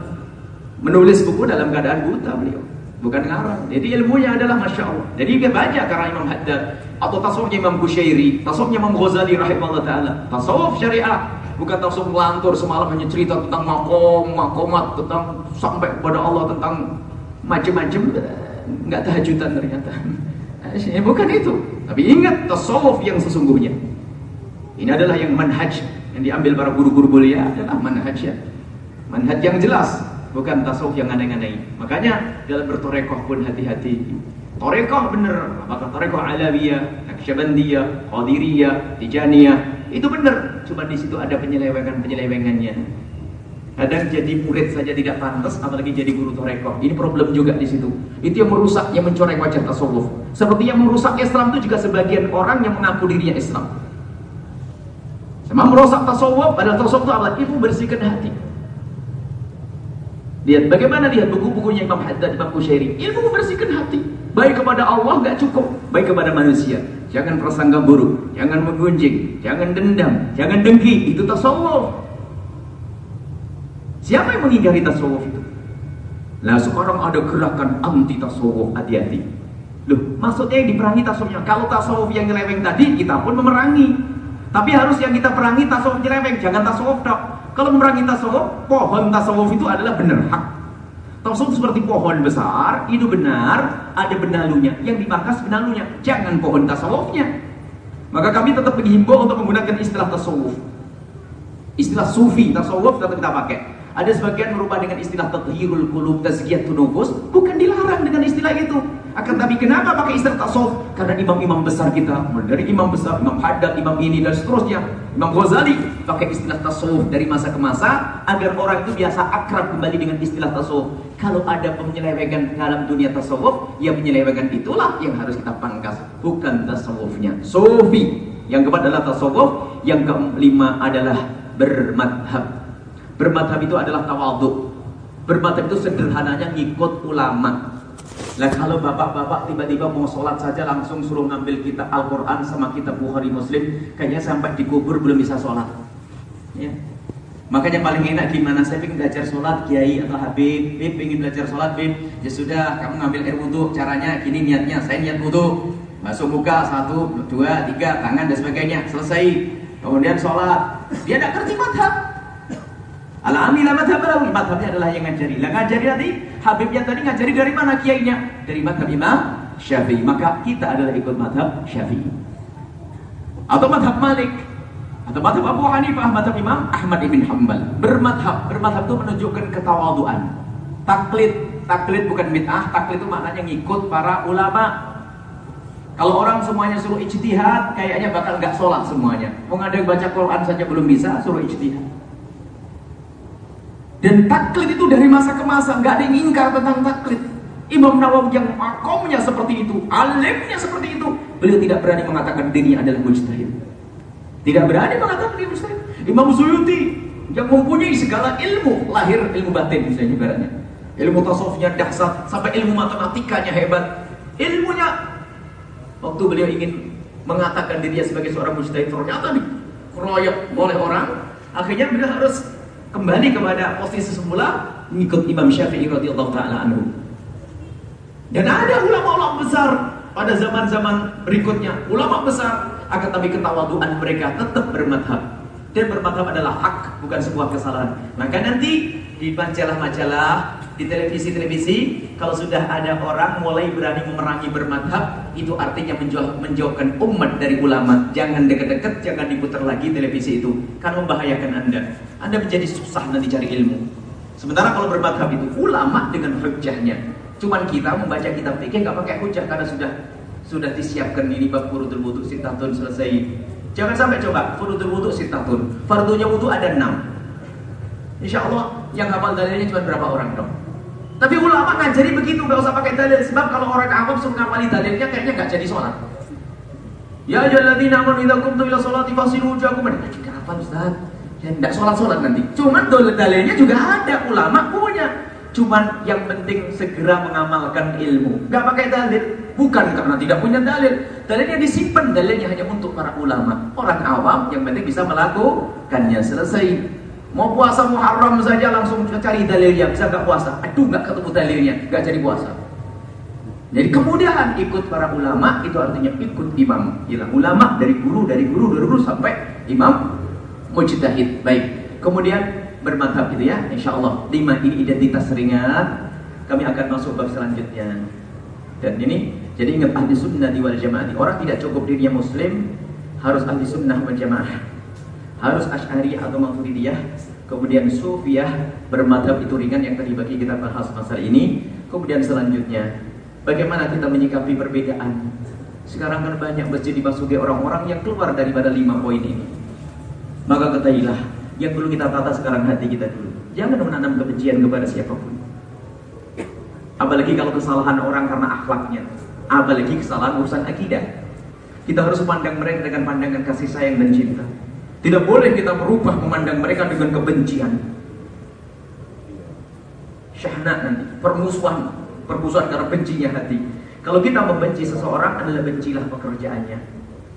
menulis buku dalam keadaan buta beliau. Bukan ngarang jadi ilmunya adalah masya Allah. Jadi dia baca karena Imam Haddad atau tasawufnya Imam Bushairi tasawufnya Imam Ghazali rahimahullah taala. Tasawuf syariah bukan tasawuf lantur semalam hanya cerita tentang makom makomat tentang sampai kepada Allah tentang macam-macam. Nggak tahajudan ternyata. Eh, bukan itu. Tapi ingat tasawuf yang sesungguhnya. Ini adalah yang manhaj yang diambil para guru-guru mulia. Adalah manhaj ya. Manhaj yang jelas bukan tasawuf yang aneh-aneh. Makanya dalam bertorekoh pun hati-hati. Torekoh bener, apakah torekoh alawiyah, naksyabandiyah, qadiriyah, tijaniyah, itu bener. Cuma di situ ada penyelewengan-penyelewengannya. Kadang jadi murid saja tidak pantas, apalagi jadi guru torekoh. Ini problem juga di situ. Itu yang merusak, yang mencoreng wajah tasawuf. Seperti yang merusak Islam itu juga sebagian orang yang mengaku dirinya Islam. Sama merusak tasawuf, padahal tasawuf itu adalah ibu bersihkan hati. Lihat bagaimana lihat buku-bukunya Imam Haddad, Imam Kushairi. Ilmu membersihkan hati. Baik kepada Allah nggak cukup, baik kepada manusia. Jangan prasangka buruk, jangan menggunjing, jangan dendam, jangan dengki. Itu tasawuf. Siapa yang mengingkari tasawuf itu? Nah sekarang ada gerakan anti tasawuf, hati-hati. Loh, maksudnya yang diperangi tasawufnya. Kalau tasawuf yang nyeleweng tadi, kita pun memerangi. Tapi harus yang kita perangi tasawuf nyeleweng, jangan tasawuf dok. Kalau memerangi tasawuf, pohon tasawuf itu adalah benar hak. Tasawuf seperti pohon besar, itu benar, ada benalunya. Yang dimakas benalunya, jangan pohon tasawufnya. Maka kami tetap menghimbau untuk menggunakan istilah tasawuf. Istilah sufi, tasawuf tetap kita pakai. Ada sebagian merubah dengan istilah tathirul qulub, tazkiyatun nufus, bukan dilarang dengan istilah itu. Akan tapi kenapa pakai istilah tasawuf? Karena imam-imam besar kita, dari imam besar, Imam Haddad, imam ini dan seterusnya, Imam Ghazali pakai istilah tasawuf dari masa ke masa agar orang itu biasa akrab kembali dengan istilah tasawuf. Kalau ada penyelewengan dalam dunia tasawuf, ya penyelewengan itulah yang harus kita pangkas, bukan tasawufnya. Sufi yang keempat adalah tasawuf, yang kelima adalah bermadhab. Bermadhab itu adalah tawadhu. Bermadhab itu sederhananya ngikut ulama. Nah kalau bapak-bapak tiba-tiba mau sholat saja langsung suruh ngambil kita Al-Quran sama kitab Bukhari Muslim, kayaknya sampai dikubur belum bisa sholat. Ya. Makanya paling enak gimana? Saya ingin belajar sholat, Kiai atau Habib, Habib ingin belajar sholat, Habib. Ya sudah, kamu ngambil air wudhu. Caranya gini niatnya, saya niat wudhu. Masuk muka satu, dua, tiga, tangan dan sebagainya. Selesai. Kemudian sholat. Dia tidak ngerti madhab. Al-amila madhab rawi. Madhabnya adalah yang ngajari. Lah ngajari nanti, Habibnya tadi ngajari dari mana kiainya? Dari madhab Imam Syafi'i. Maka kita adalah ikut madhab Syafi'i. Atau madhab Malik. Atau madhab Abu Hanifah, madhab Imam Ahmad ibn Hanbal. Bermadhab. Bermadhab itu menunjukkan ketawaduan. Taklid. Taklid bukan bid'ah. Taklid itu maknanya ngikut para ulama. Kalau orang semuanya suruh ijtihad, kayaknya bakal nggak sholat semuanya. Mau ada yang baca Quran saja belum bisa, suruh ijtihad. Dan taklid itu dari masa ke masa, nggak ada yang ingkar tentang taklid. Imam Nawawi yang makomnya seperti itu, alimnya seperti itu, beliau tidak berani mengatakan dirinya adalah mujtahid. Tidak berani mengatakan diri mujtahid. Imam Suyuti yang mempunyai segala ilmu lahir ilmu batin misalnya ibaratnya. Ilmu tasawufnya dahsyat sampai ilmu matematikanya hebat. Ilmunya waktu beliau ingin mengatakan dirinya sebagai seorang mujtahid ternyata dikeroyok oleh orang, akhirnya beliau harus kembali kepada posisi semula mengikut Imam Syafi'i radhiyallahu taala anhu. Dan ada ulama-ulama besar pada zaman-zaman berikutnya, ulama besar akan tapi ketawaduan mereka tetap bermadhab. Dan bermadhab adalah hak, bukan sebuah kesalahan. Maka nanti di majalah-majalah di televisi-televisi kalau sudah ada orang mulai berani memerangi bermadhab itu artinya menjauh, menjauhkan umat dari ulama. Jangan dekat-dekat jangan diputar lagi televisi itu. Karena membahayakan anda. Anda menjadi susah nanti cari ilmu. Sementara kalau bermadhab itu ulama dengan hujahnya. Cuman kita membaca kitab fikih nggak pakai hujah karena sudah sudah disiapkan ini bab furudul wudhu sitatun selesai. Jangan sampai coba furudul wudhu sitatun fardunya wudhu ada enam. Insya Allah yang hafal dalilnya cuma berapa orang dong tapi ulama ngajari begitu, nggak usah pakai dalil. Sebab kalau orang awam suruh ngapali dalilnya, kayaknya nggak jadi sholat. Ya ayyuhalladzina amanu idza qumtum ila sholati fasilu wujuhakum. Juga apa Ustaz? Ya enggak sholat-sholat nanti. Cuman dalil-dalilnya juga ada, ulama punya. Cuman yang penting segera mengamalkan ilmu. Nggak pakai dalil, bukan karena tidak punya dalil. Dalilnya disimpan, dalilnya hanya untuk para ulama. Orang awam yang penting bisa melakukannya selesai. Mau puasa Muharram saja langsung cari dalilnya, bisa nggak puasa? Aduh nggak ketemu dalilnya, nggak jadi puasa. Jadi kemudian ikut para ulama itu artinya ikut imam. Ialah ulama dari guru, dari guru, dari guru sampai imam mujtahid. Baik. Kemudian bermadhab gitu ya, insya Allah lima ini identitas ringan. Kami akan masuk bab selanjutnya. Dan ini jadi ingat ahli sunnah wal jamaah. Orang tidak cukup dirinya muslim, harus ahli sunnah wal jamaah harus Ash'ari atau Maturidiyah kemudian Sufiyah bermadhab itu ringan yang tadi bagi kita bahas masalah ini. Kemudian selanjutnya bagaimana kita menyikapi perbedaan? Sekarang kan banyak masjid dimasuki orang-orang yang keluar daripada lima poin ini. Maka ketahuilah yang perlu kita tata sekarang hati kita dulu. Jangan menanam kebencian kepada siapa pun. Apalagi kalau kesalahan orang karena akhlaknya. Apalagi kesalahan urusan akidah. Kita harus pandang mereka dengan pandangan kasih sayang dan cinta tidak boleh kita merubah memandang mereka dengan kebencian. Syahna nanti, permusuhan, permusuhan karena bencinya hati. Kalau kita membenci seseorang adalah bencilah pekerjaannya.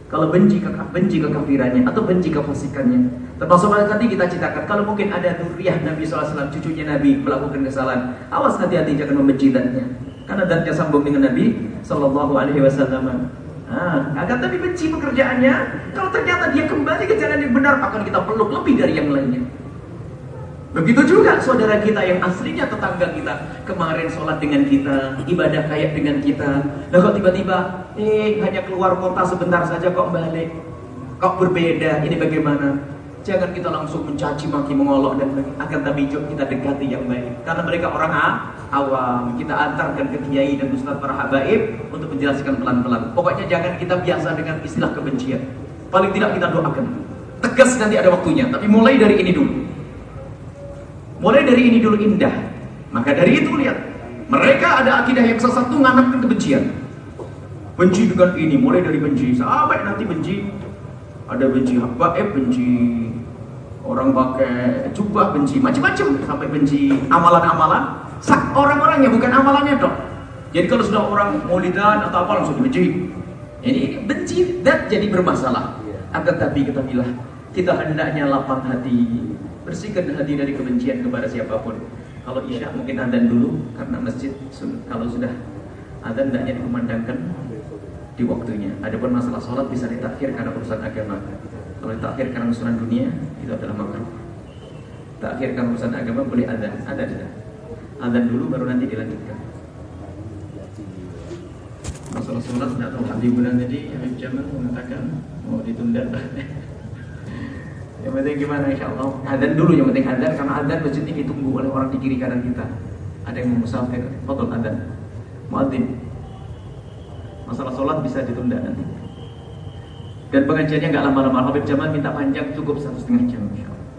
Kalau benci ke benci kekafirannya atau benci kefasikannya. Termasuk tadi kita ceritakan kalau mungkin ada duriah Nabi SAW cucunya Nabi melakukan kesalahan, awas hati-hati jangan membenci dannya. Karena dannya sambung dengan Nabi Sallallahu Alaihi Wasallam. Nah, akan tapi benci pekerjaannya. Kalau ternyata dia kembali ke jalan yang benar, akan kita peluk lebih dari yang lainnya. Begitu juga saudara kita yang aslinya tetangga kita kemarin sholat dengan kita, ibadah kayak dengan kita. Nah kok tiba-tiba, eh hanya keluar kota sebentar saja kok balik, kok berbeda, ini bagaimana? Jangan kita langsung mencaci maki mengolok dan akan tapi kita dekati yang baik. Karena mereka orang awam, kita antarkan ke kiai dan ustaz para habaib untuk menjelaskan pelan-pelan. Pokoknya jangan kita biasa dengan istilah kebencian. Paling tidak kita doakan. Tegas nanti ada waktunya, tapi mulai dari ini dulu. Mulai dari ini dulu indah. Maka dari itu lihat, mereka ada akidah yang salah satu nganapkan kebencian. Benci dengan ini, mulai dari benci. Sampai nanti benci ada benci habaib, benci orang pakai jubah benci macam-macam sampai benci amalan-amalan. Orang-orangnya bukan amalannya dok. Jadi kalau sudah orang maulidan atau apa langsung dibenci. Ini benci dan jadi bermasalah. Akan tapi kita bilang kita hendaknya lapang hati. Bersihkan hati dari kebencian kepada siapa pun. Kalau isya mungkin adzan dulu karena masjid kalau sudah adzan hendaknya dikumandangkan di waktunya. Adapun masalah sholat bisa ditakhir karena urusan agama kalau ditakhirkan urusan dunia itu adalah makruh. Takhirkan urusan agama boleh ada, ada tidak. Ada dulu baru nanti dilanjutkan. Masalah sholat tidak tahu bulan tadi Habib Jamal mengatakan mau ditunda. yang penting gimana insya Allah Adan dulu yang penting adan karena adan masjid ini ditunggu oleh orang di kiri kanan kita Ada yang mau musafir, foto adan Muadzin Masalah sholat bisa ditunda nanti dan pengajiannya nggak lama-lama. Habib Jamal minta panjang cukup satu setengah jam.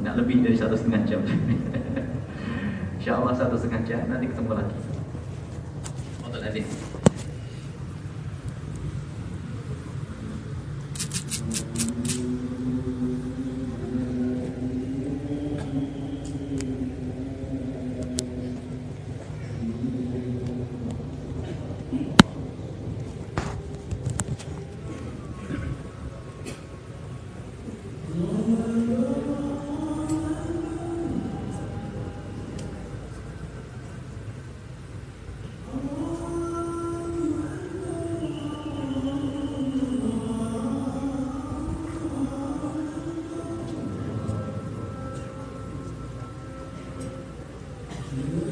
Nggak lebih dari satu setengah jam. Insya Allah satu setengah jam. Nanti ketemu lagi. Untuk nanti. Mm-hmm.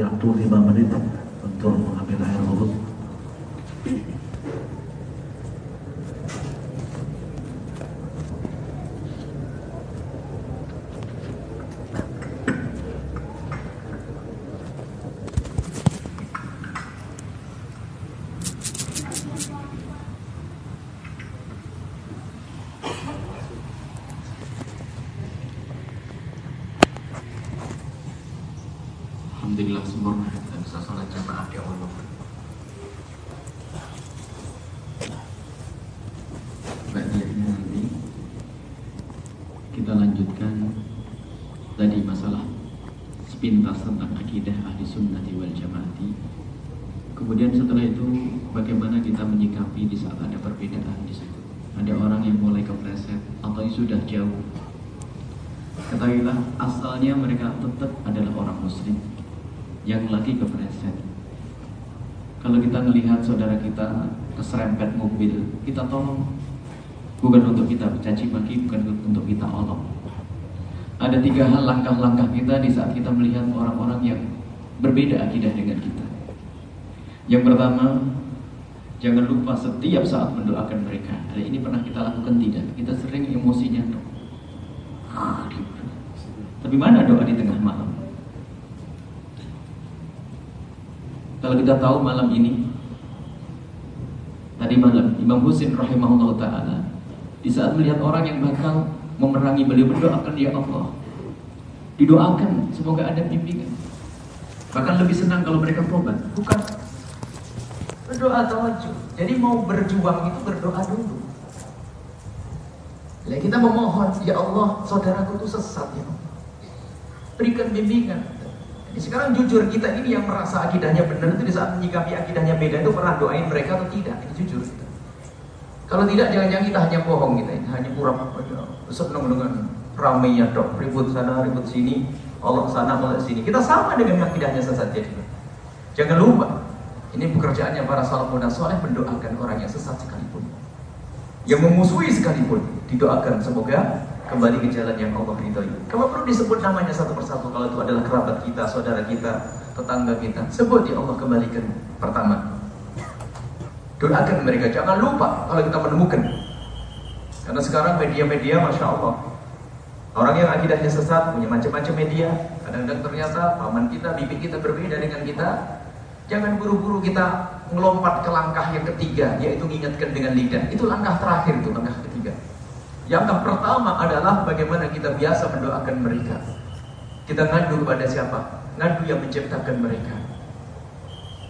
Kami kasih waktu 5 menit untuk mengambil air wudhu Alhamdulillah sempurna kita bisa sholat jamaah di Allah. Bagiannya nanti kita lanjutkan tadi masalah sepintas tentang akidah ahli sunnati wal jamaati. Kemudian setelah itu bagaimana kita menyikapi di saat ada perbedaan di situ. Ada orang yang mulai kepleset atau yang sudah jauh. Ketahuilah asalnya mereka tetap adalah orang muslim yang lagi kepleset. Kalau kita melihat saudara kita keserempet mobil, kita tolong bukan untuk kita caci maki, bukan untuk kita olok. Ada tiga hal langkah-langkah kita di saat kita melihat orang-orang yang berbeda akidah dengan kita. Yang pertama, jangan lupa setiap saat mendoakan mereka. Hari ini pernah kita lakukan tidak? Kita sering emosinya tuh. Tapi mana doa di tengah malam? Kalau kita tahu malam ini Tadi malam Imam Husin rahimahullah ta'ala Di saat melihat orang yang bakal memerangi beliau Berdoakan ya Allah Didoakan semoga ada bimbingan. Bahkan lebih senang kalau mereka tobat Bukan. Berdoa tawajud Jadi mau berjuang itu berdoa dulu. Lah kita memohon Ya Allah saudaraku itu sesat ya Allah. Berikan bimbingan jadi sekarang jujur kita ini yang merasa akidahnya benar itu di saat menyikapi akidahnya beda itu pernah doain mereka atau tidak? Ini jujur kita. Kalau tidak jangan-jangan kita hanya bohong kita ini hanya pura-pura senang dengan ramainya dok ribut sana ribut sini Allah sana Allah sini. Kita sama dengan akidahnya sesat jadi. Jangan lupa ini pekerjaannya para salafun dan soleh mendoakan orang yang sesat sekalipun. Yang memusuhi sekalipun didoakan semoga kembali ke jalan yang Allah ridhoi. Kalau perlu disebut namanya satu persatu, kalau itu adalah kerabat kita, saudara kita, tetangga kita, sebut ya Allah kembalikan pertama. Doakan mereka, jangan lupa kalau kita menemukan. Karena sekarang media-media, masya Allah, orang yang akidahnya sesat punya macam-macam media. Kadang-kadang ternyata paman kita, bibi kita berbeda dengan kita. Jangan buru-buru kita melompat ke langkah yang ketiga, yaitu mengingatkan dengan lidah. Itu langkah terakhir, itu langkah ketiga. Yang pertama adalah bagaimana kita biasa mendoakan mereka. Kita ngadu kepada siapa? Ngadu yang menciptakan mereka.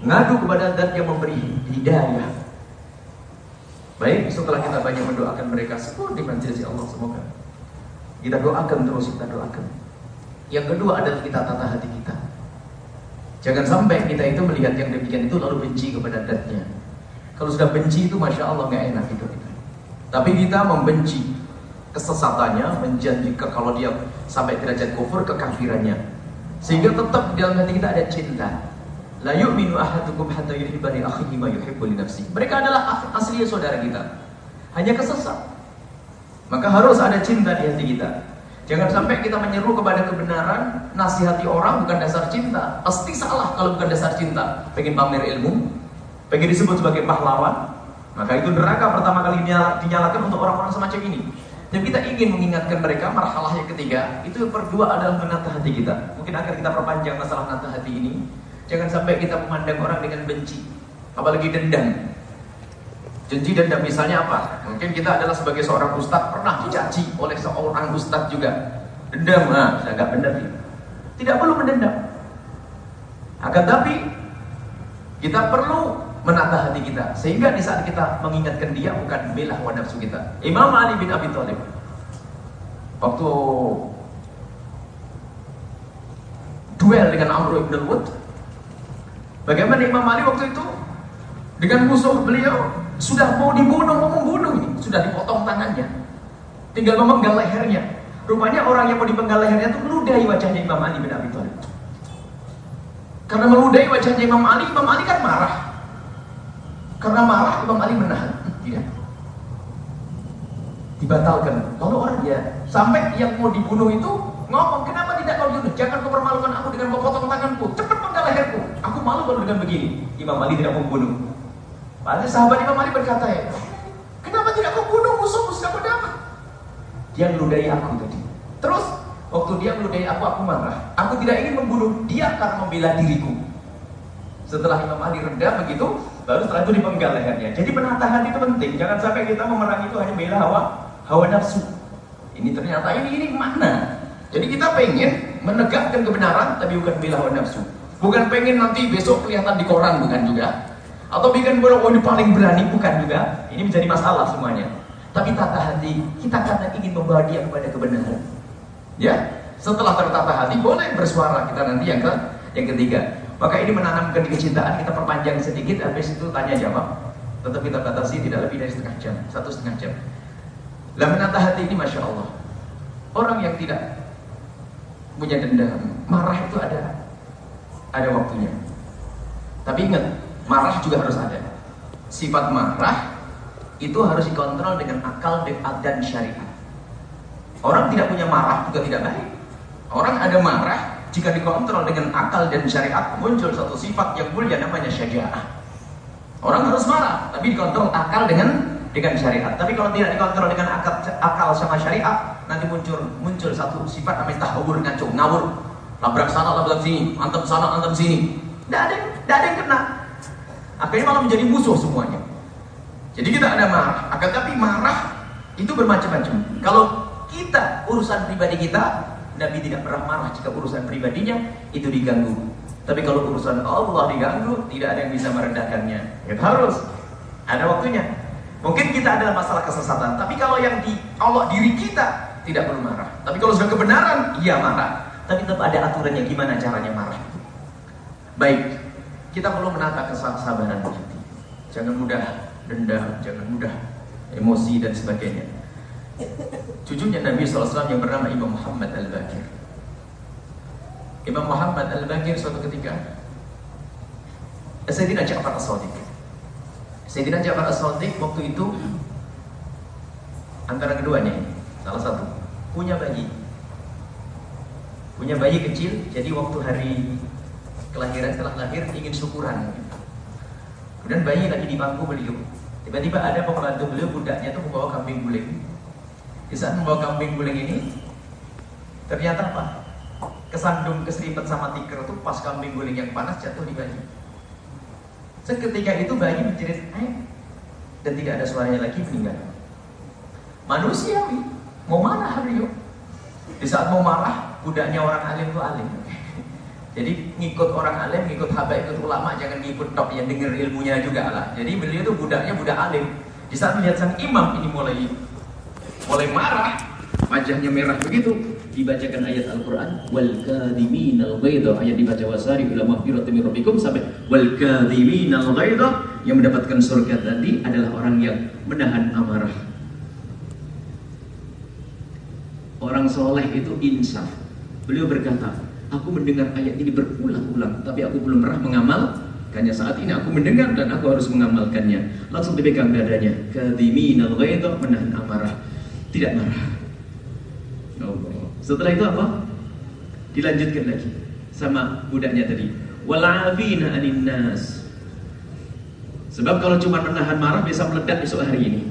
Ngadu kepada zat yang memberi hidayah. Baik, setelah kita banyak mendoakan mereka, di majelis Allah semoga. Kita doakan terus, kita doakan. Yang kedua adalah kita tata hati kita. Jangan sampai kita itu melihat yang demikian itu lalu benci kepada zatnya. Kalau sudah benci itu Masya Allah nggak enak hidup kita. Tapi kita membenci kesesatannya menjanjikan kalau dia sampai derajat kufur kekafirannya. Sehingga tetap di dalam hati kita ada cinta. La yu'minu ahadukum hatta yuhibba li akhihi ma yuhibbu li nafsi mereka adalah asli saudara kita. Hanya kesesat. Maka harus ada cinta di hati kita. Jangan sampai kita menyeru kepada kebenaran nasihati orang bukan dasar cinta. Pasti salah kalau bukan dasar cinta. Pengen pamer ilmu pengen disebut sebagai pahlawan maka itu neraka pertama kali dinyalakan untuk orang-orang semacam ini dan kita ingin mengingatkan mereka marhalah yang ketiga itu berdua adalah menata hati kita. Mungkin akan kita perpanjang masalah menata hati ini. Jangan sampai kita memandang orang dengan benci. Apalagi dendam. Janji dendam misalnya apa? Mungkin kita adalah sebagai seorang ustadz pernah dicaci oleh seorang ustadz juga. Dendam, ah, saya benar ini. Tidak perlu mendendam. Akan tapi kita perlu menata hati kita. Sehingga di saat kita mengingatkan dia bukan bela hawa nafsu kita. Imam Ali bin Abi Thalib. Waktu duel dengan Amr ibn al-Wud bagaimana Imam Ali waktu itu? Dengan musuh beliau sudah mau dibunuh, mau membunuh. Ini sudah dipotong tangannya. Tinggal memenggal lehernya. Rupanya orang yang mau dipenggal lehernya itu meludahi wajahnya Imam Ali bin Abi Thalib. Karena meludahi wajahnya Imam Ali Imam Ali kan marah karena marah Imam Ali menahan tidak dibatalkan. Lalu orang ya sampai yang mau dibunuh itu ngomong, kenapa tidak kau bunuh? Jangan kau permalukan aku dengan memotong tanganku. Cepat penggal leherku. Aku malu kalau dengan begini. Imam Ali tidak membunuh. Padahal sahabat Imam Ali berkata ya, kenapa tidak kau bunuh musuh-musuh kamu dapat? Dia meludahi aku tadi. Terus waktu dia meludahi aku, aku marah. Aku tidak ingin membunuh dia karena membela diriku. Setelah Imam Ali reda begitu, baru setelah itu dipenggal lehernya. Jadi penata hati itu penting. Jangan sampai kita memerangi itu hanya bela hawa hawa nafsu. Ini ternyata ini ini makna. Jadi kita pengen menegakkan kebenaran tapi bukan bela hawa nafsu. Bukan pengen nanti besok kelihatan di koran bukan juga. Atau bikin oh ini paling berani bukan juga. Ini menjadi masalah semuanya. Tapi tata hati kita karena ingin membawa dia kepada kebenaran. Ya, setelah tertata hati boleh bersuara kita nanti yang ke yang ketiga. Maka ini menanamkan kecintaan kita perpanjang sedikit habis itu tanya jawab. Tetap kita batasi tidak lebih dari setengah jam, satu setengah jam. Lah menata hati ini Masya Allah Orang yang tidak punya dendam Marah itu ada Ada waktunya Tapi ingat Marah juga harus ada Sifat marah Itu harus dikontrol dengan akal dan syariat Orang tidak punya marah juga tidak baik Orang ada marah Jika dikontrol dengan akal dan syariat Muncul satu sifat yang mulia namanya syaja'ah Orang harus marah Tapi dikontrol akal dengan dengan syariat. Tapi kalau tidak dikontrol dengan akal, akal sama syariat, nanti muncul muncul satu sifat namanya tahawur ngaco, ngawur. Labrak sana, labrak sini, antem sana, antem sini. Tidak ada, tidak ada yang kena. Akhirnya malah menjadi musuh semuanya. Jadi kita ada marah, akan tapi marah itu bermacam-macam. Kalau kita urusan pribadi kita, Nabi tidak pernah marah jika urusan pribadinya itu diganggu. Tapi kalau urusan Allah diganggu, tidak ada yang bisa merendahkannya. Itu harus ada waktunya. Mungkin kita adalah masalah kesesatan, tapi kalau yang di Allah diri kita tidak perlu marah. Tapi kalau sudah kebenaran, iya marah. Tapi tetap ada aturannya gimana caranya marah. Baik, kita perlu menata kesabaran. Jangan mudah dendam, jangan mudah emosi dan sebagainya. Cucunya Nabi SAW yang bernama Imam Muhammad Al-Bakir. Imam Muhammad Al-Bakir suatu ketika Sayyidina Ja'far As-Sadiq. Sayyidina Ja'far As-Sadiq waktu itu antara keduanya salah satu punya bayi. Punya bayi kecil jadi waktu hari kelahiran setelah lahir ingin syukuran. Kemudian bayi lagi di bangku beliau. Tiba-tiba ada pembantu beliau budaknya tuh membawa kambing guling di saat membawa kambing guling ini ternyata apa kesandung keseripet sama tikar tuh pas kambing guling yang panas jatuh di bayi Seketika itu bayi menjerit air dan tidak ada suaranya lagi meninggal. Manusiawi, mau marah beliau. Di saat mau marah, budaknya orang alim itu alim. Jadi ngikut orang alim, ngikut habaib, ikut ulama, jangan ngikut tok yang dengar ilmunya juga lah. Jadi beliau itu budaknya budak alim. Di saat melihat sang imam ini mulai mulai marah, wajahnya merah begitu, dibacakan ayat Al-Qur'an wal kadhiminal ghaidha ayat dibaca wasari ila maghfiratin min rabbikum sampai wal kadhiminal ghaidha yang mendapatkan surga tadi adalah orang yang menahan amarah. Orang soleh itu insaf. Beliau berkata, aku mendengar ayat ini berulang-ulang, tapi aku belum pernah mengamalkannya. Saat ini aku mendengar dan aku harus mengamalkannya. Langsung dipegang dadanya. Kadhiminal ghaidha menahan amarah. Tidak marah. Setelah itu apa? Dilanjutkan lagi sama budaknya tadi. Wal'afina 'anil nas. Sebab kalau cuma menahan marah bisa meledak besok hari ini.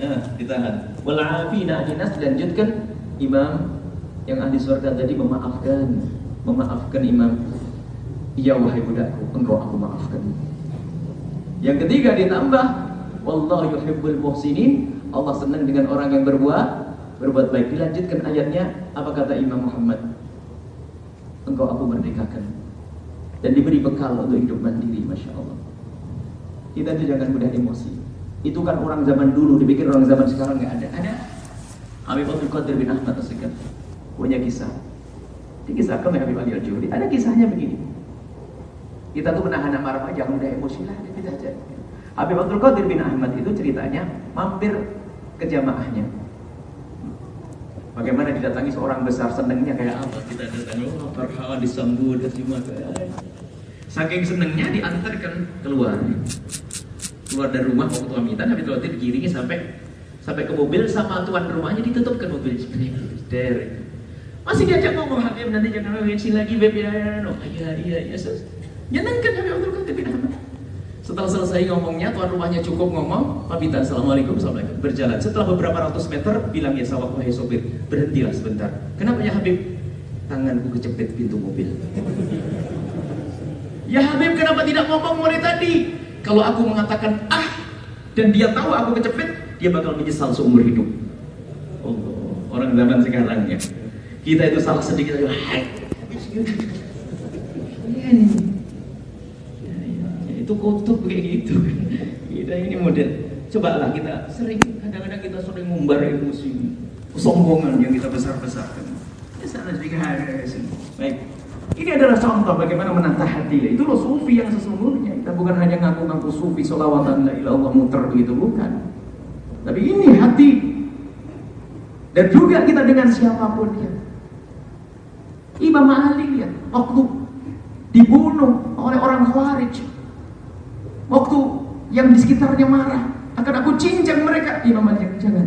Nah, ditahan. Wal'afina 'anil nas dilanjutkan imam yang ahli surga tadi memaafkan, memaafkan imam. Ya wahai budakku, engkau aku maafkan. Yang ketiga ditambah wallahu yuhibbul muhsinin. Allah senang dengan orang yang berbuat berbuat baik. Dilanjutkan ayatnya apa kata Imam Muhammad? Engkau aku merdekakan dan diberi bekal untuk hidup mandiri, masya Allah. Kita itu jangan mudah emosi. Itu kan orang zaman dulu, dipikir orang zaman sekarang nggak ada. Ada. Habib Abdul Qadir bin Ahmad as punya kisah. Dikisahkan oleh Habib Ali Al-Juhri. Ada kisahnya begini. Kita tuh menahan amarah jangan mudah emosi lah, kita aja. Habib Abdul Qadir bin Ahmad itu ceritanya mampir ke jamaahnya. Bagaimana didatangi seorang besar senengnya kayak apa? Kita datangi, oh farhan disambut, terima Saking senengnya diantarkan keluar. Keluar dari rumah tuan minta Nabi Qadir digiringi sampai sampai ke mobil sama tuan rumahnya ditutup ke mobil. Dari masih diajak ngomong Habib nanti jangan bensin lagi Beb ya. No iya iya iya nyenangkan Habib Abdul Qadir. bin Ahmad setelah selesai ngomongnya, tuan rumahnya cukup ngomong, pamitan, Assalamualaikum, Assalamualaikum, berjalan. Setelah beberapa ratus meter, bilang ya sawak, wahai sopir, berhentilah sebentar. Kenapa ya Habib? Tanganku kecepit pintu mobil. ya Habib, kenapa tidak ngomong mulai tadi? Kalau aku mengatakan ah dan dia tahu aku kecepet, dia bakal menyesal seumur hidup. Oh, orang zaman sekarang ya. Kita itu salah sedikit aja. Itu kutuk kayak gitu. Kita ini model. Cobalah kita sering kadang-kadang kita sering ngumbar emosi, kesombongan yang kita besar-besarkan. Baik. Ini adalah contoh bagaimana menata hati. Itu loh sufi yang sesungguhnya. Kita bukan hanya ngaku-ngaku sufi solawatan la ilallah muter begitu bukan. Tapi ini hati. Dan juga kita dengan siapa pun ya. Imam Ali ya, waktu dibunuh oleh orang Khawarij. Waktu yang di sekitarnya marah, akan aku cincang mereka. Imam Ali jangan.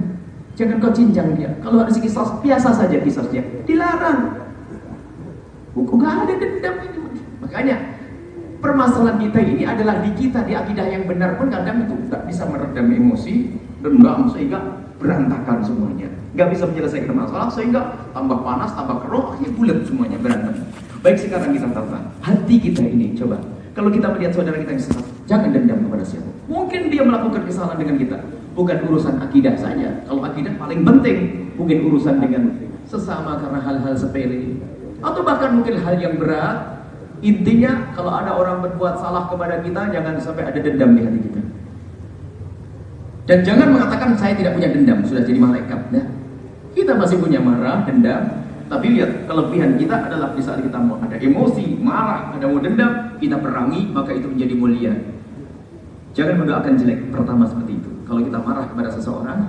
Jangan kau cincang dia. Kalau ada kisah biasa saja kisahnya. Dilarang. Hukum gak ada dendam ini. Makanya permasalahan kita ini adalah di kita di akidah yang benar pun kadang itu nggak bisa meredam emosi, dendam sehingga berantakan semuanya. Nggak bisa menyelesaikan masalah sehingga tambah panas, tambah keruh, akhirnya bulat semuanya berantem. Baik sekarang kita tata hati kita ini coba. Kalau kita melihat saudara kita yang sesat, jangan dendam kepada siapa. Mungkin dia melakukan kesalahan dengan kita, bukan urusan akidah saja. Kalau akidah paling penting, mungkin urusan dengan sesama karena hal-hal sepele, atau bahkan mungkin hal yang berat. Intinya kalau ada orang berbuat salah kepada kita jangan sampai ada dendam di hati kita. Dan jangan mengatakan saya tidak punya dendam. Sudah jadi malaikat ya. kita masih punya marah dendam. Tapi lihat kelebihan kita adalah di saat kita mau ada emosi marah ada mau dendam kita perangi maka itu menjadi mulia jangan mendoakan jelek pertama seperti itu kalau kita marah kepada seseorang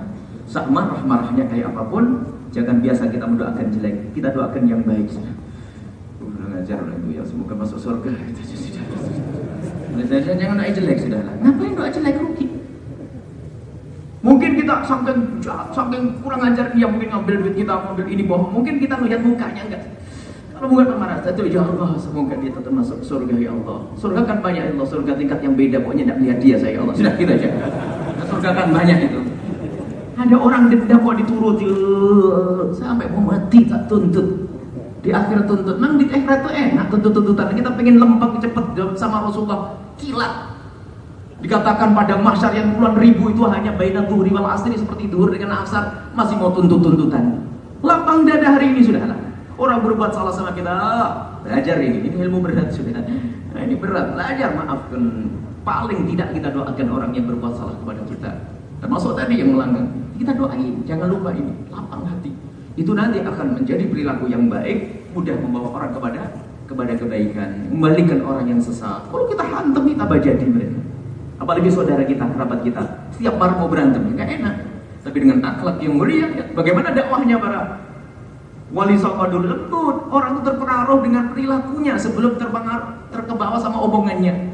saat marah-marahnya kayak apa pun Jangan biasa kita mendoakan jelek, kita doakan yang baik sudah. Kurang ajar orang itu ya, semoga masuk surga. Jangan jangan doa jelek sudah lah. Ngapain doa jelek rugi? Mungkin kita saking saking kurang ajar dia mungkin ngambil duit kita, ngambil ini bohong. Mungkin kita melihat mukanya enggak. Bukan marah, itu ya Allah, semoga dia tetap masuk surga ya Allah. Surga kan banyak ya Allah, surga tingkat yang beda, pokoknya tidak melihat dia saya ya Allah. Sudah kita aja. Surga kan banyak itu. Ada orang dendam kok dituruti sampai mau mati tak tuntut. Di akhir tuntut, memang di akhirat tuh enak tuntut-tuntutan. Kita pengen lempeng cepet sama Rasulullah, kilat. Dikatakan pada mahsyar yang puluhan ribu itu hanya baina tuhri wal asri seperti duhur dengan asar masih mau tuntut-tuntutan. Lapang dada hari ini sudah lah. Orang berbuat salah sama kita, belajar ini, ini ilmu berat sudah. Nah, ini berat, belajar maafkan. Paling tidak kita doakan orang yang berbuat salah kepada kita. Termasuk tadi yang melanggar. Kita doain, jangan lupa ini, lapang hati. Itu nanti akan menjadi perilaku yang baik, mudah membawa orang kepada kepada kebaikan, membalikan orang yang sesat. Kalau kita hantam kita bajadi mereka. Apalagi saudara kita, kerabat kita, setiap marah mau berantem, ya nggak enak. Tapi dengan akhlak yang mulia, ya, bagaimana dakwahnya para wali salmadul lembut? Orang itu terpengaruh dengan perilakunya sebelum terpengaruh, terkebawa sama omongannya.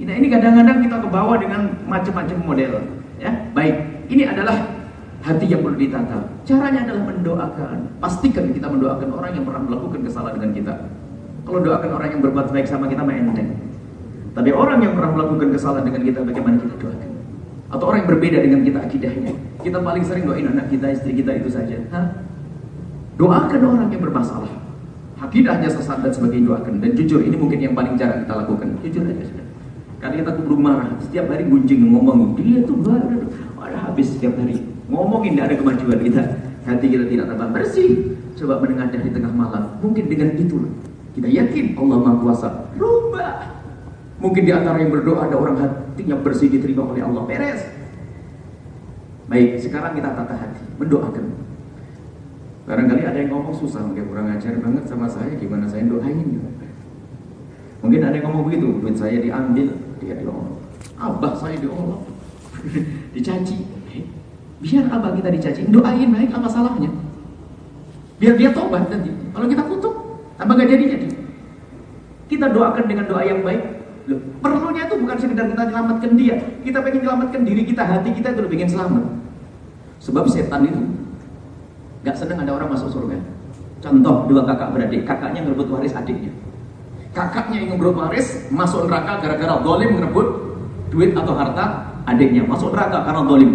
Nah ini kadang-kadang kita kebawa dengan macam-macam model. Ya, baik. Ini adalah hati yang perlu ditata. Caranya adalah mendoakan. Pastikan kita mendoakan orang yang pernah melakukan kesalahan dengan kita. Kalau doakan orang yang berbuat baik sama kita, enteng. Tapi orang yang pernah melakukan kesalahan dengan kita, bagaimana kita doakan? Atau orang yang berbeda dengan kita akidahnya. Kita paling sering doain anak kita, istri kita itu saja. Hah? Doakan orang yang bermasalah. Akidahnya sesat dan sebagainya doakan. Dan jujur, ini mungkin yang paling jarang kita lakukan. Jujur aja sudah. Karena kita keburu marah, setiap hari gunjing ngomong, dia tuh baru ada habis setiap hari ngomongin tidak ada kemajuan kita. Hati kita tidak tambah bersih. Coba menengadah di tengah malam, mungkin dengan itu kita yakin Allah Maha Kuasa. Rubah. Mungkin di antara yang berdoa ada orang hatinya bersih diterima oleh Allah. Beres. Baik, sekarang kita tata hati, mendoakan. Barangkali ada yang ngomong susah, mungkin kurang ajar banget sama saya, gimana saya doain. Mungkin ada yang ngomong begitu, duit saya diambil, dia diolok. Abah saya diolok. Dicaci. Biar abah kita dicaci, doain baik apa salahnya? Biar dia tobat nanti. Kalau kita kutuk, tambah gak jadi jadi. Kita doakan dengan doa yang baik. Loh, perlunya itu bukan sekedar kita selamatkan dia. Kita pengen selamatkan diri kita, hati kita itu pengen selamat. Sebab setan itu gak senang ada orang masuk surga. Contoh dua kakak beradik, kakaknya ngerebut waris adiknya. Kakaknya yang ngerebut waris masuk neraka gara-gara dolim ngerebut duit atau harta adiknya masuk neraka karena dolim.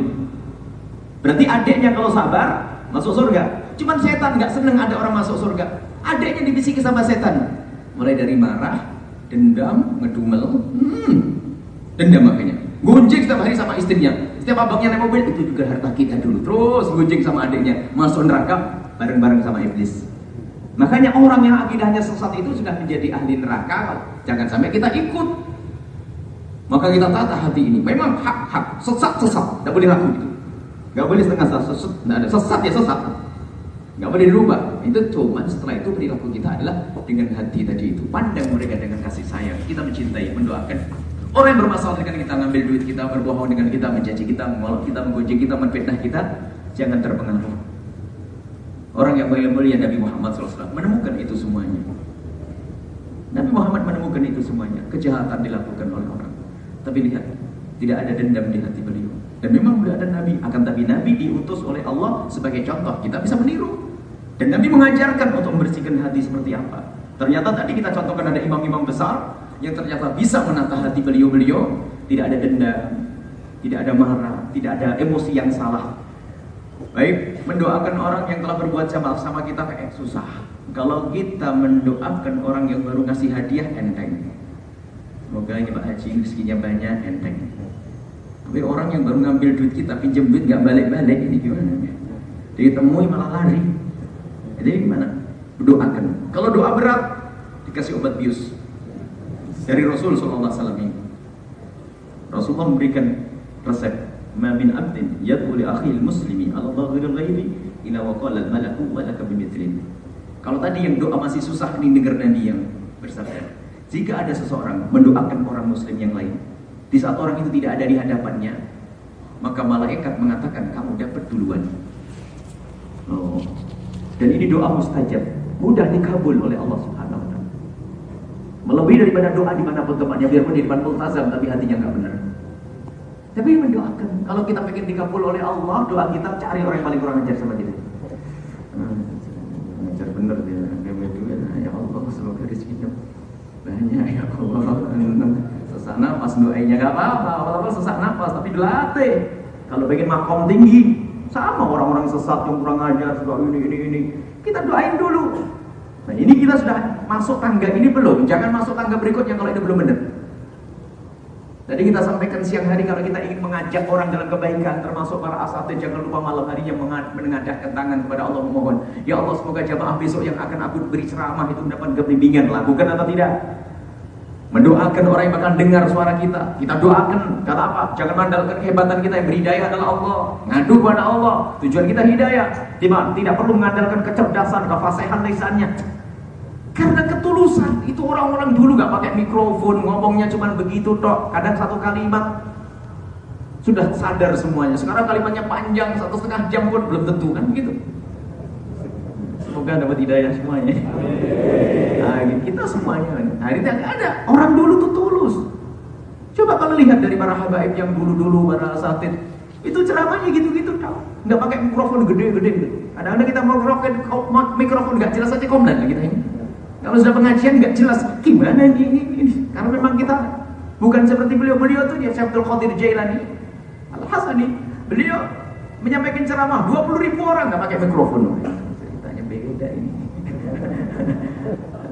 Berarti adiknya kalau sabar masuk surga. Cuman setan nggak seneng ada orang masuk surga. Adiknya dibisiki sama setan. Mulai dari marah, dendam, ngedumel, hmm, dendam makanya. Gunjing setiap hari sama istrinya. Setiap abangnya naik mobil itu juga harta kita dulu. Terus gunjing sama adiknya, masuk neraka bareng-bareng sama iblis. Makanya orang yang akidahnya sesat itu sudah menjadi ahli neraka. Jangan sampai kita ikut. Maka kita tata hati ini. Memang hak-hak, sesat-sesat. Tidak boleh laku itu. Gak boleh setengah sesat, sesat, ada sesat ya sesat. Gak boleh dirubah. Itu cuma setelah itu perilaku kita adalah dengan hati tadi itu. Pandang mereka dengan kasih sayang. Kita mencintai, mendoakan. Orang yang bermasalah dengan kita ngambil duit kita, berbohong dengan kita, menjanji kita, mengolah kita, menggojek kita, menfitnah kita, jangan terpengaruh. Orang yang mulia Nabi Muhammad SAW menemukan itu semuanya. Nabi Muhammad menemukan itu semuanya. Kejahatan dilakukan oleh orang. Tapi lihat, tidak ada dendam di hati beliau. Dan memang beliau ada Nabi. Akan tapi Nabi diutus oleh Allah sebagai contoh. Kita bisa meniru. Dan Nabi mengajarkan untuk membersihkan hati seperti apa. Ternyata tadi kita contohkan ada imam-imam besar yang ternyata bisa menata hati beliau-beliau. Tidak ada dendam, tidak ada marah, tidak ada emosi yang salah. Baik, mendoakan orang yang telah berbuat sama sama kita kayak susah. Kalau kita mendoakan orang yang baru ngasih hadiah enteng. Semoga ini Pak Haji rezekinya banyak enteng. Tapi orang yang baru ngambil duit kita pinjam duit nggak balik-balik ini gimana? Ditemui malah lari. Jadi gimana? Doakan. Kalau doa berat dikasih obat bius dari Rasul Sallallahu Alaihi Wasallam ini. Rasulullah memberikan resep ma min abdin yad'u li akhil muslimi ala dhahril ghaibi ila wa qala al malaku wa laka bimithlin. Kalau tadi yang doa masih susah ini dengar Nabi yang bersabda, jika ada seseorang mendoakan orang muslim yang lain, di saat orang itu tidak ada di hadapannya, maka malaikat mengatakan kamu dapat duluan. Oh. Dan ini doa mustajab, mudah dikabul oleh Allah taala. Melebihi daripada doa di di mana pun tempatnya, biarpun di depan multazam tapi hatinya nggak benar. Tapi mendoakan, kalau kita pengen dikabul oleh Allah, doa kita cari orang yang paling kurang ajar sama kita. Hmm, ajar bener dia, dia duit, ya Allah semoga rezekinya banyak ya Allah. Sesak nafas doainya gak apa-apa, apa-apa sesak nafas tapi dilatih. Kalau pengen makom tinggi, sama orang-orang sesat yang kurang ajar, suka ini, ini, ini. Kita doain dulu. Nah ini kita sudah masuk tangga ini belum, jangan masuk tangga berikutnya kalau ini belum benar. Tadi kita sampaikan siang hari kalau kita ingin mengajak orang dalam kebaikan termasuk para asatid jangan lupa malam harinya mengadahkan tangan kepada Allah memohon ya Allah semoga jamaah besok yang akan aku beri ceramah itu mendapat kebimbingan. Lakukan atau tidak? Mendoakan orang yang bakal dengar suara kita. Kita doakan kata apa? Jangan mandalkan kehebatan kita yang berhidayah adalah Allah. Ngadu kepada Allah. Tujuan kita hidayah. Tidak perlu mengandalkan kecerdasan kefasihan lisannya karena ketulusan itu orang-orang dulu gak pakai mikrofon, ngomongnya cuma begitu tok. Kadang satu kalimat sudah sadar semuanya. Sekarang kalimatnya panjang satu setengah jam pun belum tentu kan begitu. Semoga dapat hidayah semuanya. Nah, kita semuanya. Nah, ini gak ada. Orang dulu tuh tulus. Coba kalau lihat dari para habaib yang dulu-dulu para asatid itu ceramahnya gitu-gitu tau. Nggak pakai mikrofon gede-gede gitu. Kadang-kadang kita mau mikrofon nggak jelas aja komplain kita ini. Kalau sudah pengajian nggak jelas gimana ini, ini, ini. Karena memang kita bukan seperti beliau. Beliau tuh Syekh Abdul Qadir Jailani, Al Hasani. Beliau menyampaikan ceramah 20 ribu orang nggak pakai mikrofon. Ceritanya beda ini.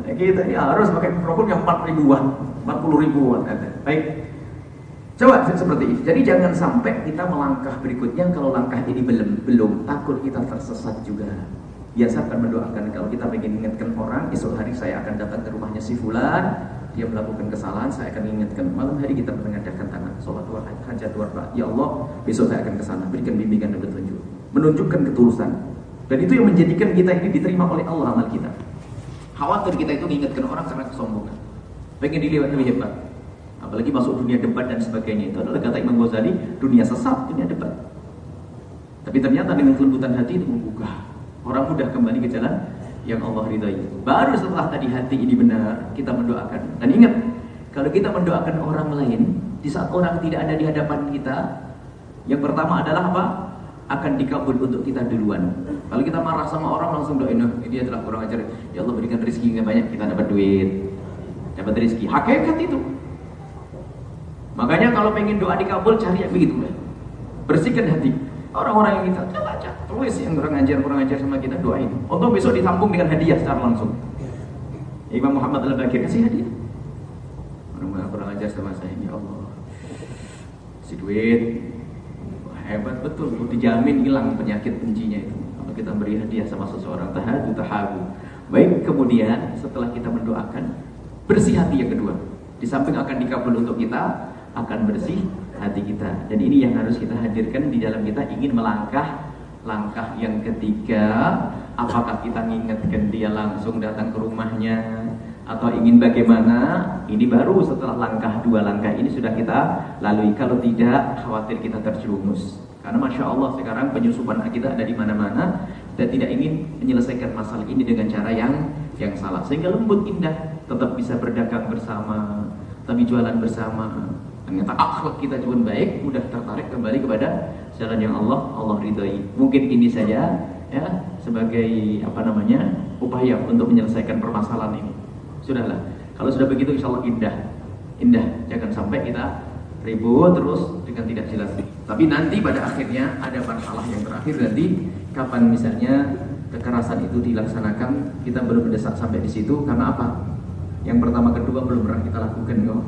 kita ini harus pakai mikrofon yang 4 ribuan, 40 ribuan. Baik. Coba seperti itu. Jadi jangan sampai kita melangkah berikutnya kalau langkah ini belum belum takut kita tersesat juga. Biasa akan mendoakan kalau kita ingin ingatkan orang, esok hari saya akan datang ke rumahnya si fulan, dia melakukan kesalahan, saya akan ingatkan. Malam hari kita mengadakan tangan sholat dua hajat dua Ya Allah, besok saya akan ke sana, berikan bimbingan dan petunjuk. Menunjukkan ketulusan. Dan itu yang menjadikan kita ini diterima oleh Allah amal kita. Khawatir kita itu mengingatkan orang karena kesombongan. Pengen dilihat lebih hebat. Apalagi masuk dunia debat dan sebagainya. Itu adalah kata Imam Ghazali, dunia sesat, dunia debat. Tapi ternyata dengan kelembutan hati itu membuka. Orang mudah kembali ke jalan yang Allah ridhai. Baru setelah tadi hati ini benar, kita mendoakan. Dan ingat, kalau kita mendoakan orang lain, di saat orang tidak ada di hadapan kita, yang pertama adalah apa? akan dikabul untuk kita duluan. Kalau kita marah sama orang langsung doain, oh, dia telah kurang ajar. Ya Allah berikan rezeki yang banyak, kita dapat duit, dapat rezeki. Hakikat itu. Makanya kalau pengen doa dikabul cari yang begitu. Bersihkan hati. Orang-orang yang kita baca, tulis yang kurang ajar kurang ajar sama kita doain. Untuk besok ditampung dengan hadiah secara langsung. Imam Muhammad Al-Bakir kasih hadiah. Orang kurang ajar sama saya ya Allah. Si duit hebat betul, dijamin hilang penyakit bencinya itu. Kalau kita beri hadiah sama seseorang tahadu tahabu. Baik, kemudian setelah kita mendoakan bersih hati yang kedua. Di samping akan dikabul untuk kita, akan bersih hati kita. Dan ini yang harus kita hadirkan di dalam kita ingin melangkah langkah yang ketiga, apakah kita mengingatkan dia langsung datang ke rumahnya atau ingin bagaimana? Ini baru setelah langkah dua langkah ini sudah kita lalui. Kalau tidak, khawatir kita terjerumus. Karena masya Allah sekarang penyusupan kita ada di mana-mana dan tidak ingin menyelesaikan masalah ini dengan cara yang yang salah. Sehingga lembut indah tetap bisa berdagang bersama, tapi jualan bersama, ternyata akhlak kita juga baik, mudah tertarik kembali kepada jalan yang Allah Allah ridhoi. Mungkin ini saja ya sebagai apa namanya upaya untuk menyelesaikan permasalahan ini. Sudahlah. Kalau sudah begitu insya Allah indah, indah. Jangan sampai kita ribut terus dengan tidak jelas. Tapi nanti pada akhirnya ada masalah yang terakhir nanti kapan misalnya kekerasan itu dilaksanakan kita belum mendesak sampai di situ karena apa? Yang pertama kedua belum pernah kita lakukan kok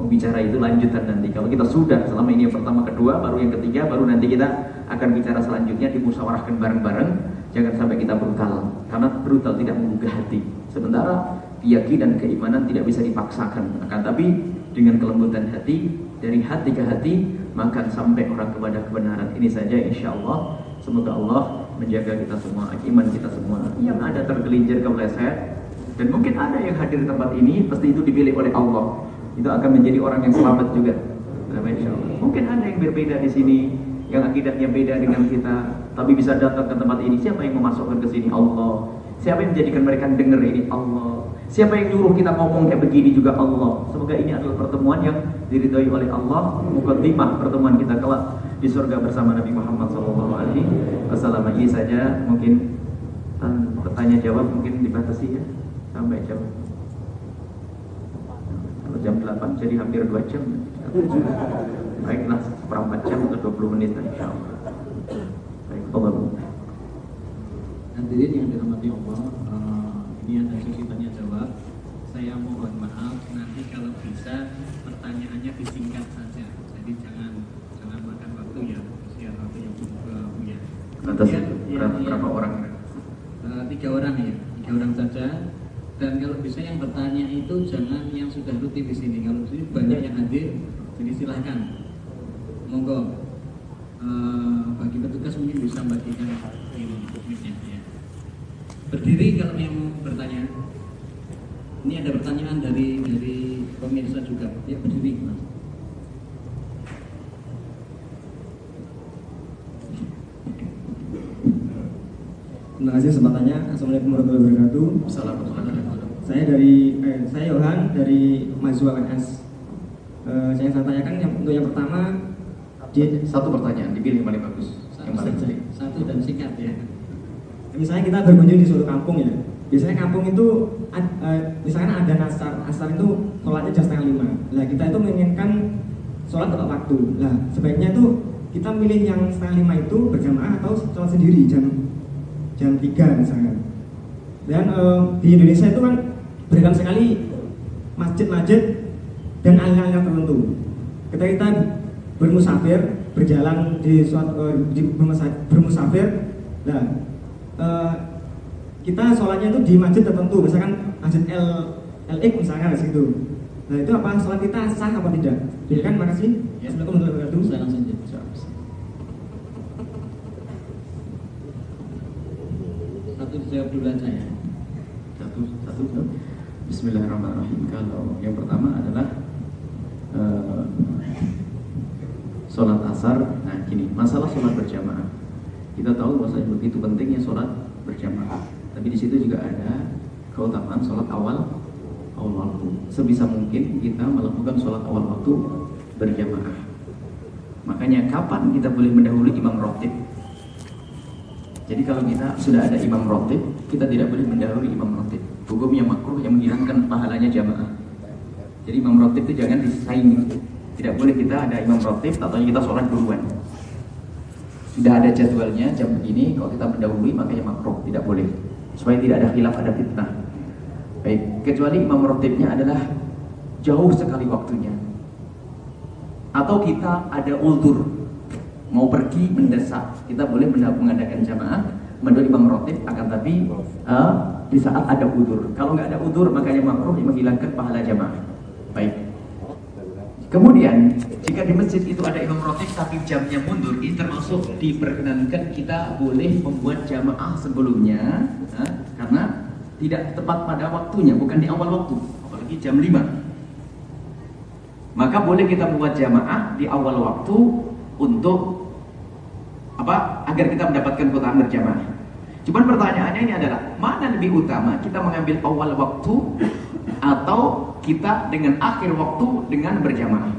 mau bicara itu lanjutan nanti. Kalau kita sudah selama ini yang pertama kedua, baru yang ketiga, baru nanti kita akan bicara selanjutnya dimusyawarahkan bareng-bareng. Jangan sampai kita brutal, karena brutal tidak menggugah hati. Sementara keyakinan keimanan tidak bisa dipaksakan. Akan tapi dengan kelembutan hati dari hati ke hati maka sampai orang kepada kebenaran. Ini saja insya Allah. Semoga Allah menjaga kita semua, iman kita semua. Yang ada tergelincir kepleset dan mungkin ada yang hadir di tempat ini pasti itu dipilih oleh Allah itu akan menjadi orang yang selamat juga. Mungkin ada yang berbeda di sini, yang akidahnya beda dengan kita, tapi bisa datang ke tempat ini. Siapa yang memasukkan ke sini? Allah. Siapa yang menjadikan mereka dengar ini? Allah. Siapa yang nyuruh kita ngomong kayak begini juga Allah. Semoga ini adalah pertemuan yang diridhoi oleh Allah. Mukaddimah pertemuan kita kelak di surga bersama Nabi Muhammad SAW. Ini saja mungkin pertanyaan um, jawab mungkin dibatasi ya sampai jam 8 jadi hampir 2 jam. Baiklah seperempat jam atau 20 menit insya Allah. Baik Allah hadirin yang dirahmati Allah uh, ini ada sesi tanya jawab. Saya mohon maaf nanti kalau bisa pertanyaannya disingkat saja. Jadi jangan jangan makan waktu ya usia waktu yang punya. Atas ya, berapa, ya, berapa orang? Uh, tiga orang ya dan kalau bisa yang bertanya itu jangan yang sudah rutin di sini. Kalau di sini banyak yang hadir jadi silahkan. Monggo. Uh, bagi petugas mungkin bisa bagikan ini ya. Berdiri kalau yang bertanya. Ini ada pertanyaan dari dari pemirsa juga. Ya berdiri mas. Terima kasih kesempatannya. Assalamualaikum warahmatullahi wabarakatuh. Assalamualaikum saya dari eh, saya Yohan dari mahasiswa UNS. Eh, saya ingin tanyakan yang, untuk yang pertama di, satu pertanyaan dipilih yang paling bagus. Satu yang paling saja. Satu dan singkat ya. Misalnya kita berkunjung di suatu kampung ya. Biasanya kampung itu ad, eh, misalkan ada nasar, nasar itu sholatnya jam setengah lima. Nah kita itu menginginkan sholat tepat waktu. Nah sebaiknya itu kita milih yang setengah lima itu berjamaah atau sholat sendiri jam jam tiga misalnya. Dan uh, di Indonesia itu kan beragam sekali masjid-masjid dan aliran-aliran tertentu. ketika kita bermusafir berjalan di suatu eh, di bermusa- bermusafir nah eh, kita sholatnya itu di masjid tertentu misalkan masjid L LX misalkan di situ nah itu apa sholat kita sah apa tidak ya kan makasih Ya. Assalamualaikum warahmatullahi wabarakatuh Saya langsung. Satu dijawab dulu aja ya. satu satu satu. Bismillahirrahmanirrahim. Kalau yang pertama adalah eh, sholat asar. Nah, gini, masalah sholat berjamaah. Kita tahu bahwa begitu pentingnya sholat berjamaah. Tapi di situ juga ada keutamaan sholat awal awal waktu. Sebisa mungkin kita melakukan sholat awal waktu berjamaah. Makanya kapan kita boleh mendahului imam rotib? Jadi kalau kita sudah ada imam rotib, kita tidak boleh mendahului imam rotib. Hukumnya makruh yang menghilangkan pahalanya jamaah. Jadi imam rotib itu jangan disaingi. Tidak boleh kita ada imam rotib, atau kita sholat duluan. Sudah ada jadwalnya jam begini, kalau kita mendahului makanya makruh, tidak boleh. Supaya tidak ada khilaf, ada fitnah. Baik, kecuali imam rotibnya adalah jauh sekali waktunya. Atau kita ada ultur, mau pergi mendesak, kita boleh mengadakan jamaah menurut imam rotib akan tapi eh, di saat ada udur. Kalau nggak ada udur makanya makruh menghilangkan pahala jamaah. Baik. Kemudian jika di masjid itu ada imam rotib tapi jamnya mundur, ini termasuk diperkenankan kita boleh membuat jamaah sebelumnya eh, karena tidak tepat pada waktunya, bukan di awal waktu, apalagi jam 5. Maka boleh kita membuat jamaah di awal waktu untuk apa? Agar kita mendapatkan keutamaan berjamaah. Cuman pertanyaannya ini adalah mana lebih utama? Kita mengambil awal waktu atau kita dengan akhir waktu dengan berjamaah?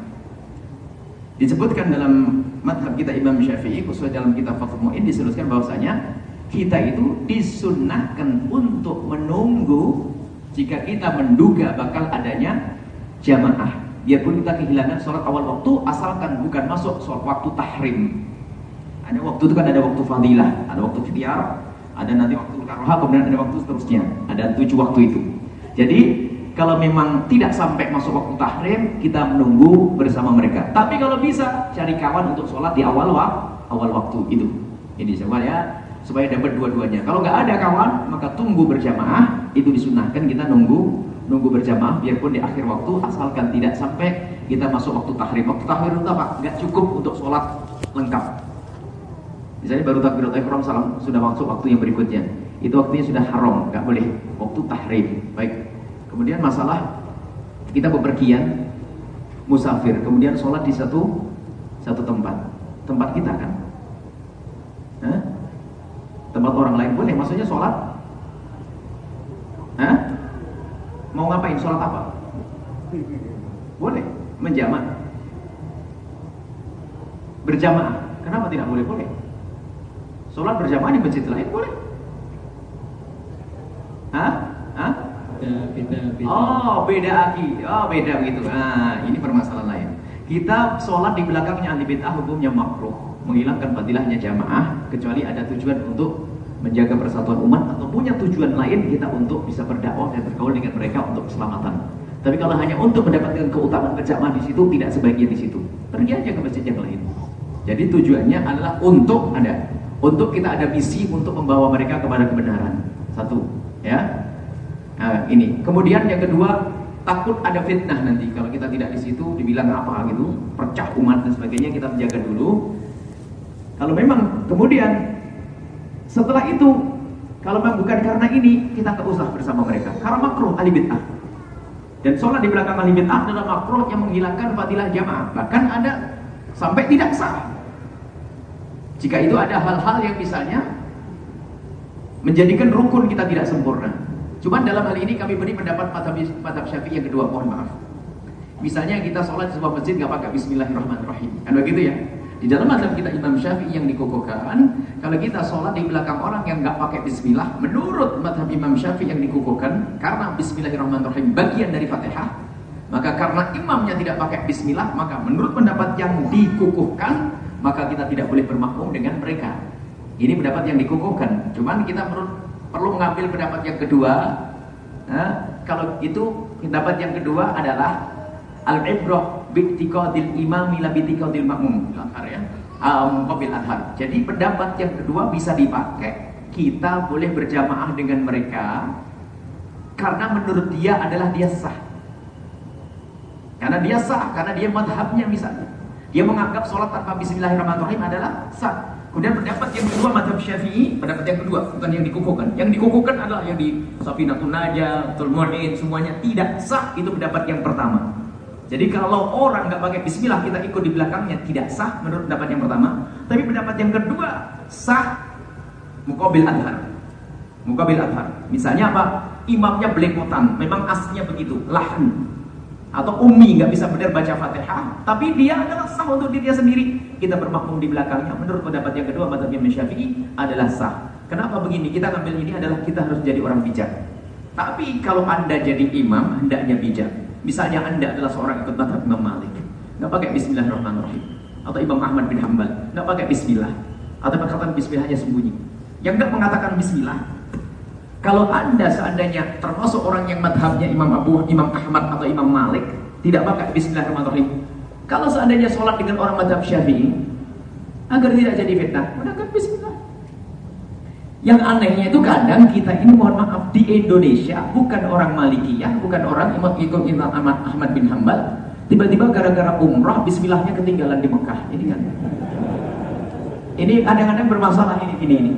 Disebutkan dalam madhab kita Imam Syafi'i khususnya dalam kitab Fathul Mu'in disebutkan bahwasanya kita itu disunnahkan untuk menunggu jika kita menduga bakal adanya jamaah. Biarpun kita kehilangan sholat awal waktu asalkan bukan masuk sholat waktu tahrim. Ada waktu itu kan ada waktu fadilah, ada waktu fidyar, ada nanti waktu karoha, kemudian ada waktu seterusnya. Ada tujuh waktu itu. Jadi kalau memang tidak sampai masuk waktu tahrim, kita menunggu bersama mereka. Tapi kalau bisa cari kawan untuk sholat di awal waktu, awal waktu itu. Ini supaya supaya dapat dua-duanya. Kalau nggak ada kawan, maka tunggu berjamaah. Itu disunahkan kita nunggu nunggu berjamaah biarpun di akhir waktu asalkan tidak sampai kita masuk waktu tahrim. Waktu tahrim itu apa? Nggak cukup untuk sholat lengkap. Misalnya baru takbiratul ihram salam sudah masuk waktu yang berikutnya. Itu waktunya sudah haram, nggak boleh. Waktu tahrim. Baik. Kemudian masalah kita bepergian musafir, kemudian sholat di satu satu tempat, tempat kita kan? Hah? Tempat orang lain boleh, maksudnya sholat? Hah? Mau ngapain? Sholat apa? Boleh, menjamak. Berjamaah. Kenapa tidak boleh? Boleh. Sholat berjamaah di masjid lain boleh. Hah? Hah? Beda, beda, beda. Oh, beda lagi. Oh, beda begitu. Nah, ini permasalahan lain. Kita sholat di belakangnya ahli bid'ah hukumnya makruh, menghilangkan fadilahnya jamaah, kecuali ada tujuan untuk menjaga persatuan umat atau punya tujuan lain kita untuk bisa berdakwah dan bergaul dengan mereka untuk keselamatan. Tapi kalau hanya untuk mendapatkan keutamaan berjamaah di situ, tidak sebaiknya di situ. Pergi aja ke masjid yang lain. Jadi tujuannya adalah untuk ada, untuk kita ada misi untuk membawa mereka kepada kebenaran. Satu, ya. Nah, ini. Kemudian yang kedua, takut ada fitnah nanti kalau kita tidak di situ dibilang apa gitu, pecah umat dan sebagainya kita menjaga dulu. Kalau memang kemudian setelah itu kalau memang bukan karena ini kita nggak usah bersama mereka karena makruh ahli bid'ah. Dan sholat di belakang ahli bid'ah adalah makruh yang menghilangkan fadilah jamaah. Bahkan ada sampai tidak sah. Jika itu ada hal-hal yang misalnya menjadikan rukun kita tidak sempurna. Cuman dalam hal ini kami beri pendapat madhab, syafi'i yang kedua, mohon maaf. Misalnya kita sholat di sebuah masjid nggak pakai Bismillahirrahmanirrahim, kan begitu ya? Di dalam madhab kita Imam Syafi'i yang dikukuhkan, kalau kita sholat di belakang orang yang nggak pakai Bismillah, menurut madhab Imam Syafi'i yang dikukuhkan, karena Bismillahirrahmanirrahim bagian dari Fatihah, maka karena imamnya tidak pakai Bismillah, maka menurut pendapat yang dikukuhkan, maka kita tidak boleh bermakmum dengan mereka. Ini pendapat yang dikukuhkan. Cuman kita perlu, perlu mengambil pendapat yang kedua. Nah, kalau itu pendapat yang kedua adalah al-ibrah bi'tiqadil imami la bi'tiqadil makmum ya um, jadi pendapat yang kedua bisa dipakai kita boleh berjamaah dengan mereka karena menurut dia adalah dia sah karena dia sah karena dia madhabnya misalnya dia menganggap sholat tanpa bismillahirrahmanirrahim adalah sah Kemudian pendapat yang kedua madhab syafi'i, pendapat yang kedua bukan yang dikukuhkan. Yang dikukuhkan adalah yang di Safinatun Najah, Tulmu'in, semuanya tidak sah. Itu pendapat yang pertama. Jadi kalau orang nggak pakai bismillah kita ikut di belakangnya tidak sah menurut pendapat yang pertama. Tapi pendapat yang kedua sah mukabil adhar. Mukabil adhar. Misalnya apa? Imamnya belepotan, memang aslinya begitu, lahan atau ummi nggak bisa benar baca fatihah, tapi dia adalah sah untuk dirinya sendiri. Kita bermakmum di belakangnya. Menurut pendapat yang kedua, madhab Imam Syafi'i adalah sah. Kenapa begini? Kita ngambil ini adalah kita harus jadi orang bijak. Tapi kalau anda jadi imam, hendaknya bijak. Misalnya anda adalah seorang ikut madhab Imam Malik, nggak pakai Bismillahirrahmanirrahim. Atau Imam Ahmad bin Hambal, nggak pakai Bismillah. Atau perkataan Bismillahnya sembunyi. Yang nggak mengatakan Bismillah, kalau anda seandainya termasuk orang yang madhabnya Imam Abu, Imam Ahmad atau Imam Malik tidak pakai Bismillahirrahmanirrahim. Kalau seandainya sholat dengan orang madhab Syafi'i agar tidak jadi fitnah, gunakan Bismillah. Yang anehnya itu kadang kita ini mohon maaf di Indonesia bukan orang Malikiyah, bukan orang Imam Ikut Imam Ahmad, Ahmad bin Hambal, tiba-tiba gara-gara umrah Bismillahnya ketinggalan di Mekah. Ini kan? Ini kadang-kadang bermasalah ini ini ini.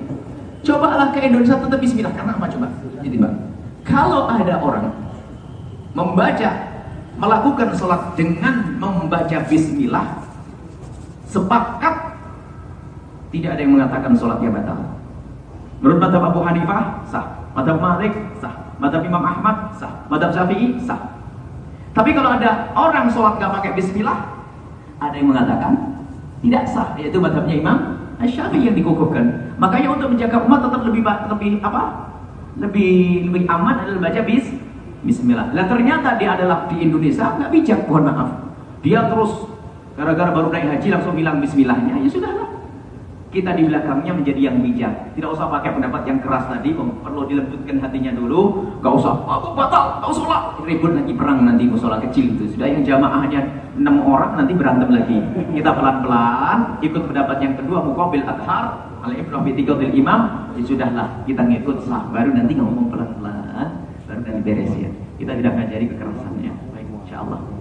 Cobalah ke Indonesia tetap bismillah karena apa coba? Jadi bang, kalau ada orang membaca melakukan sholat dengan membaca bismillah sepakat tidak ada yang mengatakan sholatnya batal. Menurut madhab Abu Hanifah sah, madhab Malik sah, madhab Imam Ahmad sah, madhab Syafi'i sah. Tapi kalau ada orang sholat gak pakai bismillah, ada yang mengatakan tidak sah, yaitu madhabnya Imam Syafi'i yang dikukuhkan. Makanya untuk menjaga umat tetap lebih lebih apa? Lebih lebih aman adalah baca bis Bismillah. Lah ternyata dia adalah di Indonesia nggak bijak, mohon maaf. Dia terus gara-gara baru naik haji langsung bilang Bismillahnya, ya sudahlah. Kita di belakangnya menjadi yang bijak. Tidak usah pakai pendapat yang keras tadi, perlu dilembutkan hatinya dulu. Gak usah, aku batal, gak usah lah. Ribut lagi perang nanti musola kecil itu. Sudah yang jamaahnya enam orang nanti berantem lagi. Kita pelan-pelan ikut pendapat yang kedua mukabil adhar al ibnu bi imam. Ya sudahlah, kita ngikut sah baru nanti ngomong pelan-pelan baru nanti beres ya. Kita tidak ngajari kekerasannya. Baik, insyaallah.